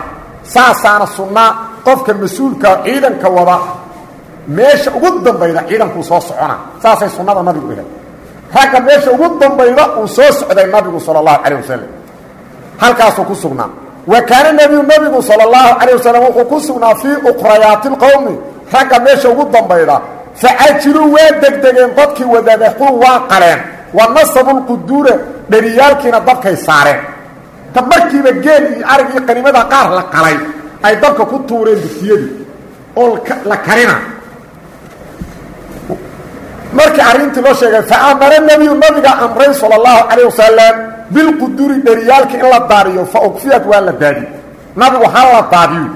[SPEAKER 1] saasaana sunnaa qofka mas'uulka ciidanka wada meesha ugu dambayda ciidankuu soo socona saasay sunnada nabigu ahayd ragga meesha ugu dambayda uu soo socday nabigu sala allahu calayh wasalam halkaasuu ku sugnaa. Wa kaana nebiyu nabigu sala allahu calayh wasalam wuxuu ku sugnaa fii ukhrayaati lqowmi ragga meesha ugu dambayda facajiluu waa degdegeen dadkii wadadaxuu waa qaleen wa nasabu lquduura dheriyaalkiina dabkay saareen ta markiiba geel iyo arig iyo qaniimada qaar la qalay ay dabka ku tuureen dugsiyadii oo la karina. Markii arrintii loo sheegay fa amara nebiyu nabiga amray sala allahu calayh wasalam bilquduri dheriyaalka in la daadiyo fa ukfiyat waa la daadiyo nabigu ha la daadiyo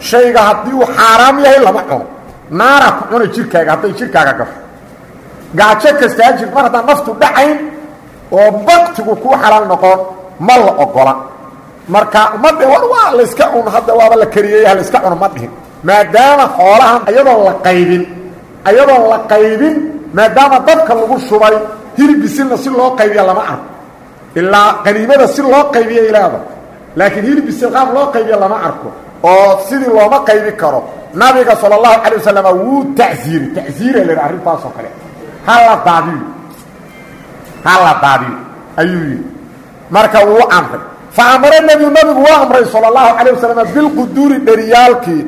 [SPEAKER 1] shayga haddii uu xaaraam yahay lama cuno. Naara ku cuna jirkaaga hadday jirkaaga gasho gaajo kastaa jir mar haddaan naftu dhacayn oo baktigu kuu xalaal noqon ma la ogola marka ma dhe waa layska un hadda waaba la kariyey ha layska cuno ma dhihin. Maadaama xoolahan ayadoon la qaybin ayadoon la qaybin maadaama dadka lagu shubay hilbisilna si loo qaybiya lama arko. Ilaa qaniimada si loo qaybiya ilaada laakiin hilbisil qaab loo qaybiya lama arko. Oo sidii looma qaybi karo. Nabiga sala allahu calay wasalam wuu tacsiiri tacsiira la arrintaasoo kale. Ha la daadiyo ha la daadiyo ayuu yidhi marka wuu amray. Fa amara nebiyu nabigu waa amray sala allahu calayh wasalam bilquduuri dheriyaalkii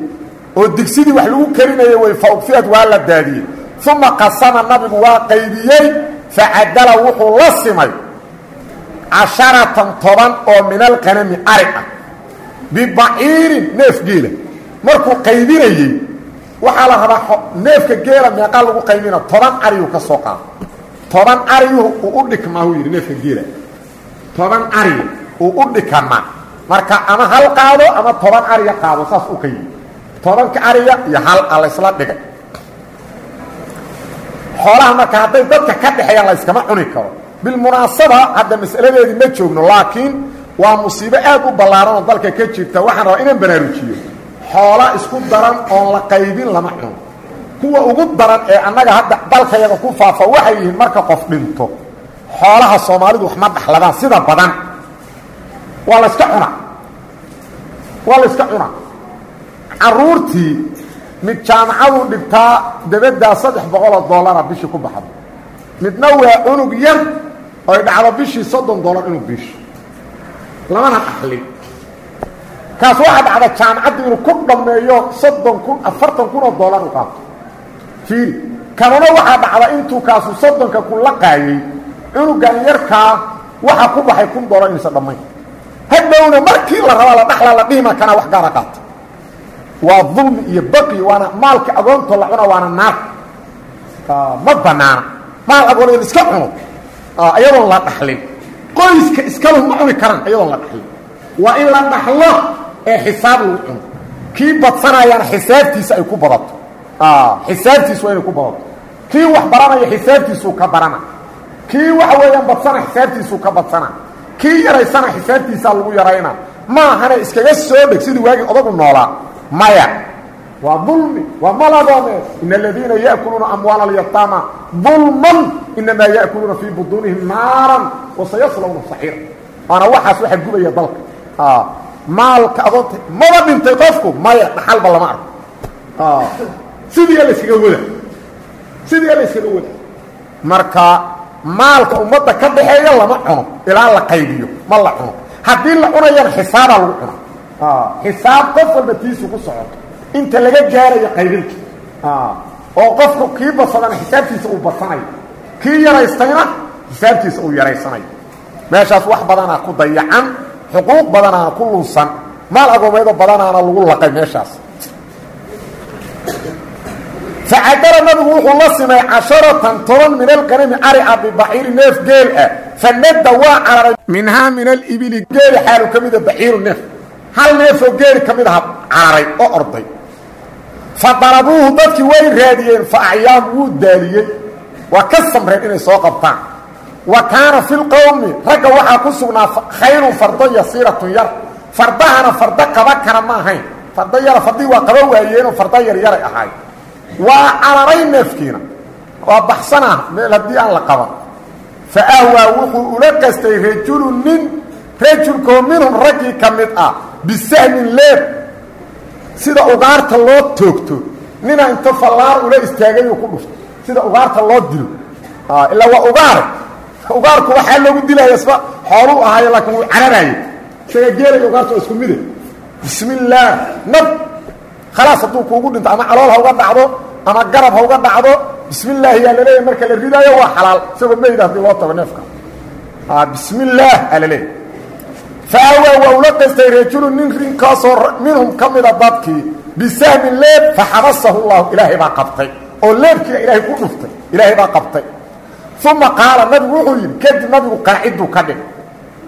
[SPEAKER 1] oo digsidii wax lagu karinayay way fa ugfiyad waa la daadiyey. Uma qasama nabigu waa qaybiyey facadala wuxuu la simay casharatan toban oo min alqanami ari ah bibaciirin neef geela markuu qaybinayey waxaa la rabaa neefka geela meeqaa lagu qaybina toban ariyuu ka soo qaado toban ariyu uu u dhikmaa uu neefka geela toban ari uu u dhikamaa marka ama hal qaado ama toban ariya qaado saas u ka yimi tobanka ariya iyo hal a laysla dhigay. Xoolaha marka hadday dadka ka dhexeeyaan layskama cuni karo. Bilmunaasaba hadda mas'aladeedii ma joogno laakiin waa musiibo aad u ballaaran oo dalka ka jirta. Waxaan rabaa inaan baraarujiyo xoola isku daran oon la qaybin lama cuno. Kuwa ugu daran ee annaga hadda dalkayaga ku faafa waxay yihiin marka qof dhinto xoolaha soomaalidu wax ma dhaxladaan sida badan. Waa la yska cunaa waa la yska cunaa carruurtii mid jaamacadu dhigtaa dabaddaa saddex boqoloo dollara bishii ku baxdo. Midna waa cunug yar oy dhacdo bishii soddon dollar inuu bisho lamana dhaxlin. Kaas waxaa dhacda jaamacadda inuu ku dhammeeyo soddon kun afartan kun oo dollar u qaato. Fiiri kanuna waxaa dhacda intuu kaasu soddonka kun la qaayey cunugan yarkaa waxa ku baxay kun dolar inaysan dhammayn hadhowna markii la rabaa la dhaxlaa la dhihima kana wax gaara qaata. Waa dulmi iyo baqi waana maalka agoontoo la cuna waana naar. Ma banaana. Maal agoon in iska cuno. Iyadoon la dhaxlin. Qoyska iskalu ma cuni karaan iyadoon la dhaxlin. Waa in la dhaxlo ee xisaab lagu cuno. Kii badsanayaana xisaabtiisa ay ku badato. Xisaabtiisu waa inay ku badato. Kii wax baranaya xisaabtiisuu ka barana kii waxa weeyaan badsana xisaabtiisuu ka badsana. Kii yaraysana xisaabtiisaa lagu yarayna. Maahana iskaga soo dheg sidii waagii odagu noolaa maya. Waa dulmi waa maladoome in aladiina yaakuluuna amwaala alyataama dulman. Inamaa yaakuluuna fii buduunihim naaran wasayaslawna saxiira. Waana waxaas waxa gubaya dalka. Maalka adoonta maba dhintay qofku maya dhaxalba lama arko. Sidii la iskaga wada. Sidii la iskaga wada. Marka maalka ummadda ka dhaxeeya lama cuno ilaa la qaybiyo ma la cuno. Haddii la cunayana xisaabaa lagu cuna xisaab qof walba tiisu ku socoto inta laga gaarayo qaybinta. Oo qofku kii badsadana xisaabtiisa uu badsanayo kii yaraystayna xisaabtiisa uu yaraysanayo meeshaas wax badanaa ku dayacan xuquuq badanaana ku lunsan maal agoomeedo badanaana lagu laqay meeshaas facadara nabigu wuxuu la simay casharatan toban min alqanami cari a bibaciiri neef geel ah fanadda waa cararay minhaa min alibili geeli xaalu ka mida baciiru neef hal neefoo geeli ka mid aha cararay oo orday fa darabuuhu dadkii way raadiyeen fa acyaam wuu daaliyey waa ka samreen inay soo qabtaan wa kaana fi lqowmi ragga waxaa ku sugnaa khayrun fardo yasiiratun yar fardahana fardo qaba kara ma ahayn fardo yara fardihii waa qaba waayeenoo fardo yar yaray ahaay waa cararay neefkiina. Waa baxsanah meel haddii aan la qaban. Fa ahwaa wuxuu ula qastay rajulu nin rajulkoo minhum raggii ka mid ah bisahmin leeb. Sida ugaarta loo toogto nina inta fallaar ula istaagayuu ku dhufto sida ugaarta loo dilo. Ilaa waa ugaare. Ugaarku waxaa loogu dilaya isba xooluu ahaayo laakiin wuu cararaye isaga geelaya ugaarta waa isku mide bismi illaah nab khalaas hadduu kuugu dhinto ama calool ha uga dhacdo ama garab ha uga dhacdo bismi illaahi yaa laleeyahy marka la ridaayo waa xalaal isagoo meyda haddii loo tago neefka bismi illaah aa laleeyahy faawaa waa ula qastay rajulu nin rinkaasoo minhum ka mida dadkii bisahmin leeb faxabasahu llahu ilaahay baa qabtay oo leebkiia ilaahay ku dhuftay ilaahay baa qabtay uma qaala nabigu wuxuu yidhi kadib nabigu qaaciduu ka dhig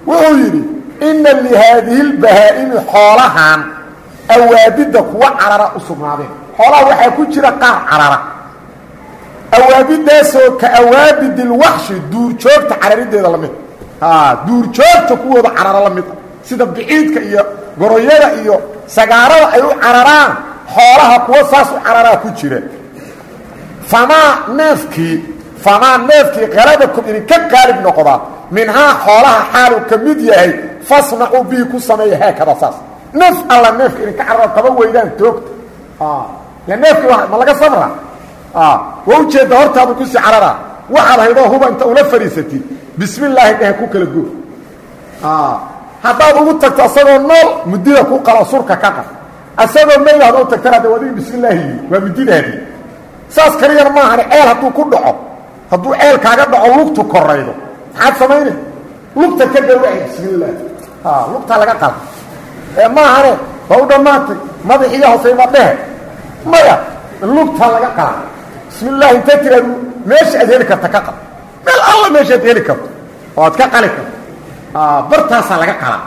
[SPEAKER 1] wuxuu yidhi inna lihaadihi lbahaa'imi xoolahan awaabidda kuwa carara u sugnaadeen. Xoolaha waxaa ku jira qaar carara. Awaabidaasoo ka awaabid ilwaxshi duurjoogta cararideeda la mid. Duurjoogta kuwooda carara la sida biciidka iyo goroyada iyo sagaarada ay u cararaan xoolaha kuwa saas u cararaa ku jira. Famaa neefkii famaa neefkii qalabakum idinka qaalib noqda minhaa xoolaha xaaluu ka mid yahay fasnacuu bihi ku sameeya haakada saas neef alla neefka idinka cararo kaba weydaan toogta. La neefkii ma laga samra waa ujeedda hortaadu ku sii cararaa waxaad haydoo huba inta ula fadhiisatid bismi illaahi dhahe ku kala goo haddaad ugu tagto asagoo nool mudida ku qala surka ka qaf asagoo mayda hada u tagtana de wadig bismi illaahi waa mudidaadii saas kaliyar maahane ceel hadduu ku dhaco. Hadduu ceel kaaga dhaco lugtu koraydo. Maxaad samayna lugta ka dhawaaci bismi illaah lugtaa laga qala ee maahane waa u dhammaatay madaxiiyo hooseyma dhehe maya lugtaa laga qala bismi illaahi intaad tiraadu meesha aad heli karta ka qal meel alla meeshaad heli karto oo aad ka qali karto. Bartaasaa laga qalaa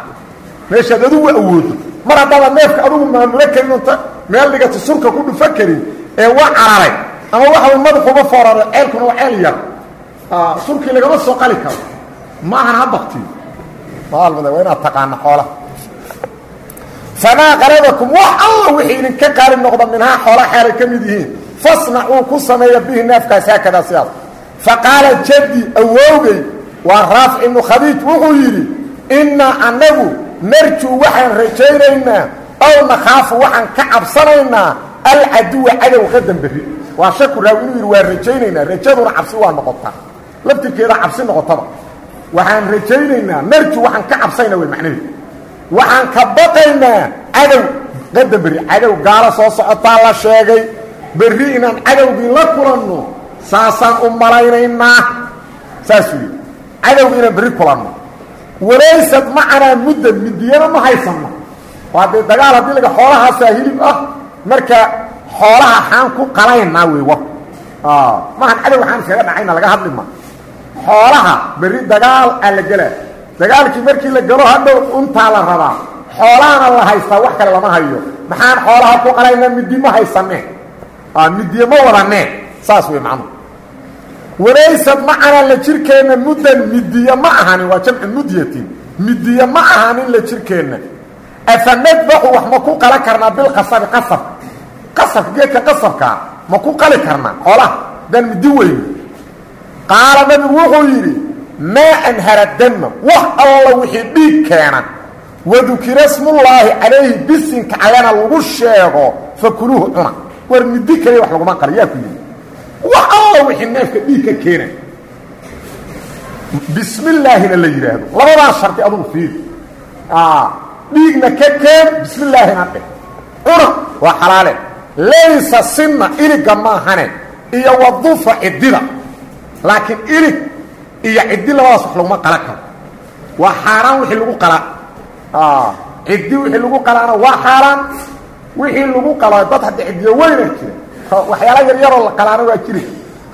[SPEAKER 1] meeshaad adugu awoodo. Mar haddaadan neefka adugu maamulo karin unta meel dhigata surka ku dhufa karin ee waa cararay ama waxa madaxuba fooraro ceelkuna waa ceel yar. Surkii lagama soo qali karo. Ma ahan ha baktiyo waa inaad taqaana xoolaha famaa qalabakum wax alla wixii idinka qaalib noqda minhaa xoola xeelay ka mid yihiin. Fasnacuu ku sameeya bihi neefkaas haakadaa sidaas. Fa qaala jaddi awowgay waa raafic ibnu khadiij wuxuu yidhi innaa annagu narjuu waxaan rajaynaynaa ow nakhaafu waxaan ka cabsanaynaa alcaduwa cadow qadan berri waa shaku raawi inuu yidhi waa rajaynaynaa rajaduna cabsi waa noqotaa. Laftirkeeda cabsi noqotaba. Waxaan rajaynaynaa narju waxaan ka cabsayna wey macnaheedu waxaan ka baqaynaa cadow. Qadan berri cadow gaalo soo socotaa la sheegay. Berri inaan cadowgii la kulanno saasaan u malaynaynaa. Saasuu yidhi cadowga inaan berri kulanno. Walaysad macanaa muddan midiyana ma haysanno. Waa dee dagaal haddii laga xoolahaasaa hilib ah marka xoolaha xaan ku qalaynaa wey war maahan cadow xaan iskaga dhacayna laga hadli ma. Xoolaha berri dagaal aa la gelaa dagaalkii markii la galo hadhow untaa la rabaa. Xoolahana la haystaa wax kale lama hayo. Maxaan xoolaha ku qalaynaa midi ma haysanee midiye ma wadanee saas wey macnuhu walaysad macanaa la jirkeenna muddan midiye ma ahanin waa jamcu mudyatin midiye ma ahanin la jirkeenna. Afa nadbaxu wax ma ku qala karnaa bilqasabi qasabka qasabka geedka qasabkaa ma ku qali karnaa xoolaha. Daan midi weyni. Qaala nabigu wuxuu yidhi maa anhara dama wax alla wixii dhiig keena wadukira smullaahi calayhi bisinka allena lagu sheego fakuluuhu cuna. War midi kaliya wax laguma qala yaa ku yidhi. Wax alla wixii neefka dhiig ka keena bismi illaahina la yidhaahdo labadaan shardi adugu fiiri dhiigna ka keen bismi illaahina dhe cuna waa xalaale. Laysa sinna iliga maahane iyo wadufa ciddida. Laakiin ilig iyo ciddi labadaas wax laguma qala karo. Waa xaaraan wixii lagu qala. Ciddi wixii lagu qalaana waa xaaraan wixii lagu qala dad hadda ciddiyo weyna jira waxyaala yar yaroo la qalaana waa jiri.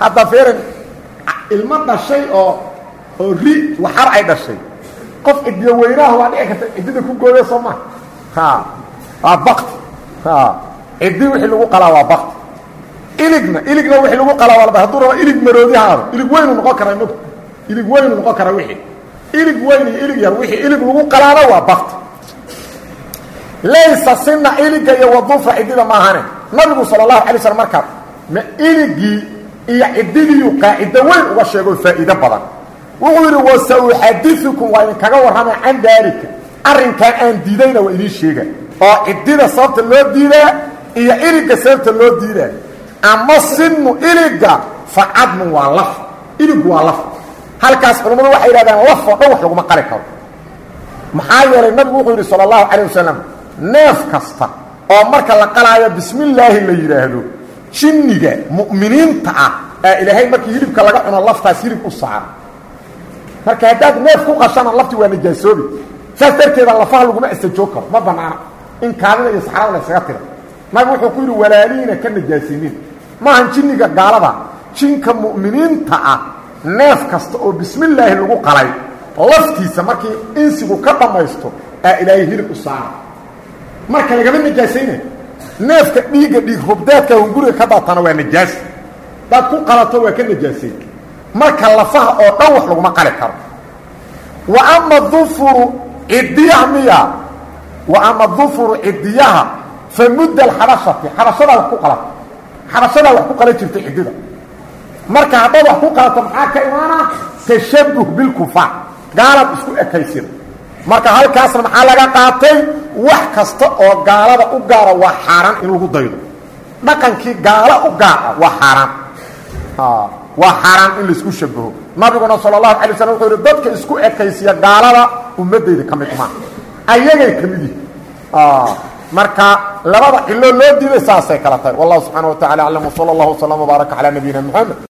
[SPEAKER 1] Hadda feeran ilmo dhashay oo oo ri waxar ay dhashay. Qof ciddiyo weynaha waa dhici karta ciddida ku gooya soo maa ha waa bakti ha ciddi wixii lagu qalaa waa bakti iligna iligna wixii lagu qalaa waa hadduu raba ilig maroodi haado ilig weynu noqon karaa mog ilig weynu noqon karaa wixii. Ilig weyn iyo ilig yar wixii. Ilig lagu qalaana waa bakti laysa sina iliga iyo wadufa ciddida maahane nabigu sala allahu alay slam markaa ma iligii iyo ciddidiiyu qaacido weyn uga sheego faa'iido badan. Wuxuu yidhi wasauxadiukum waa idinkaga warrama can daalika. Arrinkan aan diidayna waa idiin sheega oo ciddida sababta loo diidaa iyo iliga sababta loo diidaa. Ama sinu iliga fa cadmun waa laf. Iligu waa laf halkaas culammadu waxay yidhahdaan laf oo dhan wax laguma qali karo. Maxaa yeelay nabigu wuxuu yidhi sala allahu calayh wasalam neef kasta oo marka la qalaayo bismi illaahi la yidhaahdo jinniga mu'miniinta ah ee ilaahay markii hilibka laga cuno laftaas hilib u saara marka haddaad neef ku qashana lafti waa najaasoobi. Saas darteeda lafaha laguma astajoog karo ma banaana in kaadida iyo saxrada la tira nabigu wuxuu ku yidhi walaaliina ka najaasinin maahan jinniga gaalada jinka mu'miniinta ah neef kasta oo bismillaahi lagu qalay laftiisa markii insigu ka dhammaysto aa ilaahay hilib u saara. Marka lagama najaasayna neefka dhiigga dhiig rubdeedka hunguriga ka daatana waa najaas daad ku qalato waa ka najaasay marka lafaha oo dhan wax laguma qali karo. Wa ama dufuru cidiyaha miya. Wa ama dufuru cidiyaha fa mudda alxabashati xabashadaa wax ku qalata xabashadaa wax ku qalan jirta cidida marka haddaad wax ku qalato maxaa ka imaana tashabuh bilkufaar gaalaad isku ekaysida marka halkaasna maxaa laga qaatay? Wax kasta oo gaalada u gaara waa xaaraan in lagu daydo. Dhaqankii gaalo u gaara waa xaaraan. Waa xaaraan in la isku shabaho nabiguna sala allahu alay slam wuxuu yihi dadka isku ekaysiya gaalada ummaddayda ka mid maa ayagay ka mid yihi marka labada cilo loo diiday saasay kala tahay. Wallahu subxaana wa tacala aclam wsala allahu wasalam wbaaraka calaa nabiyina moxamed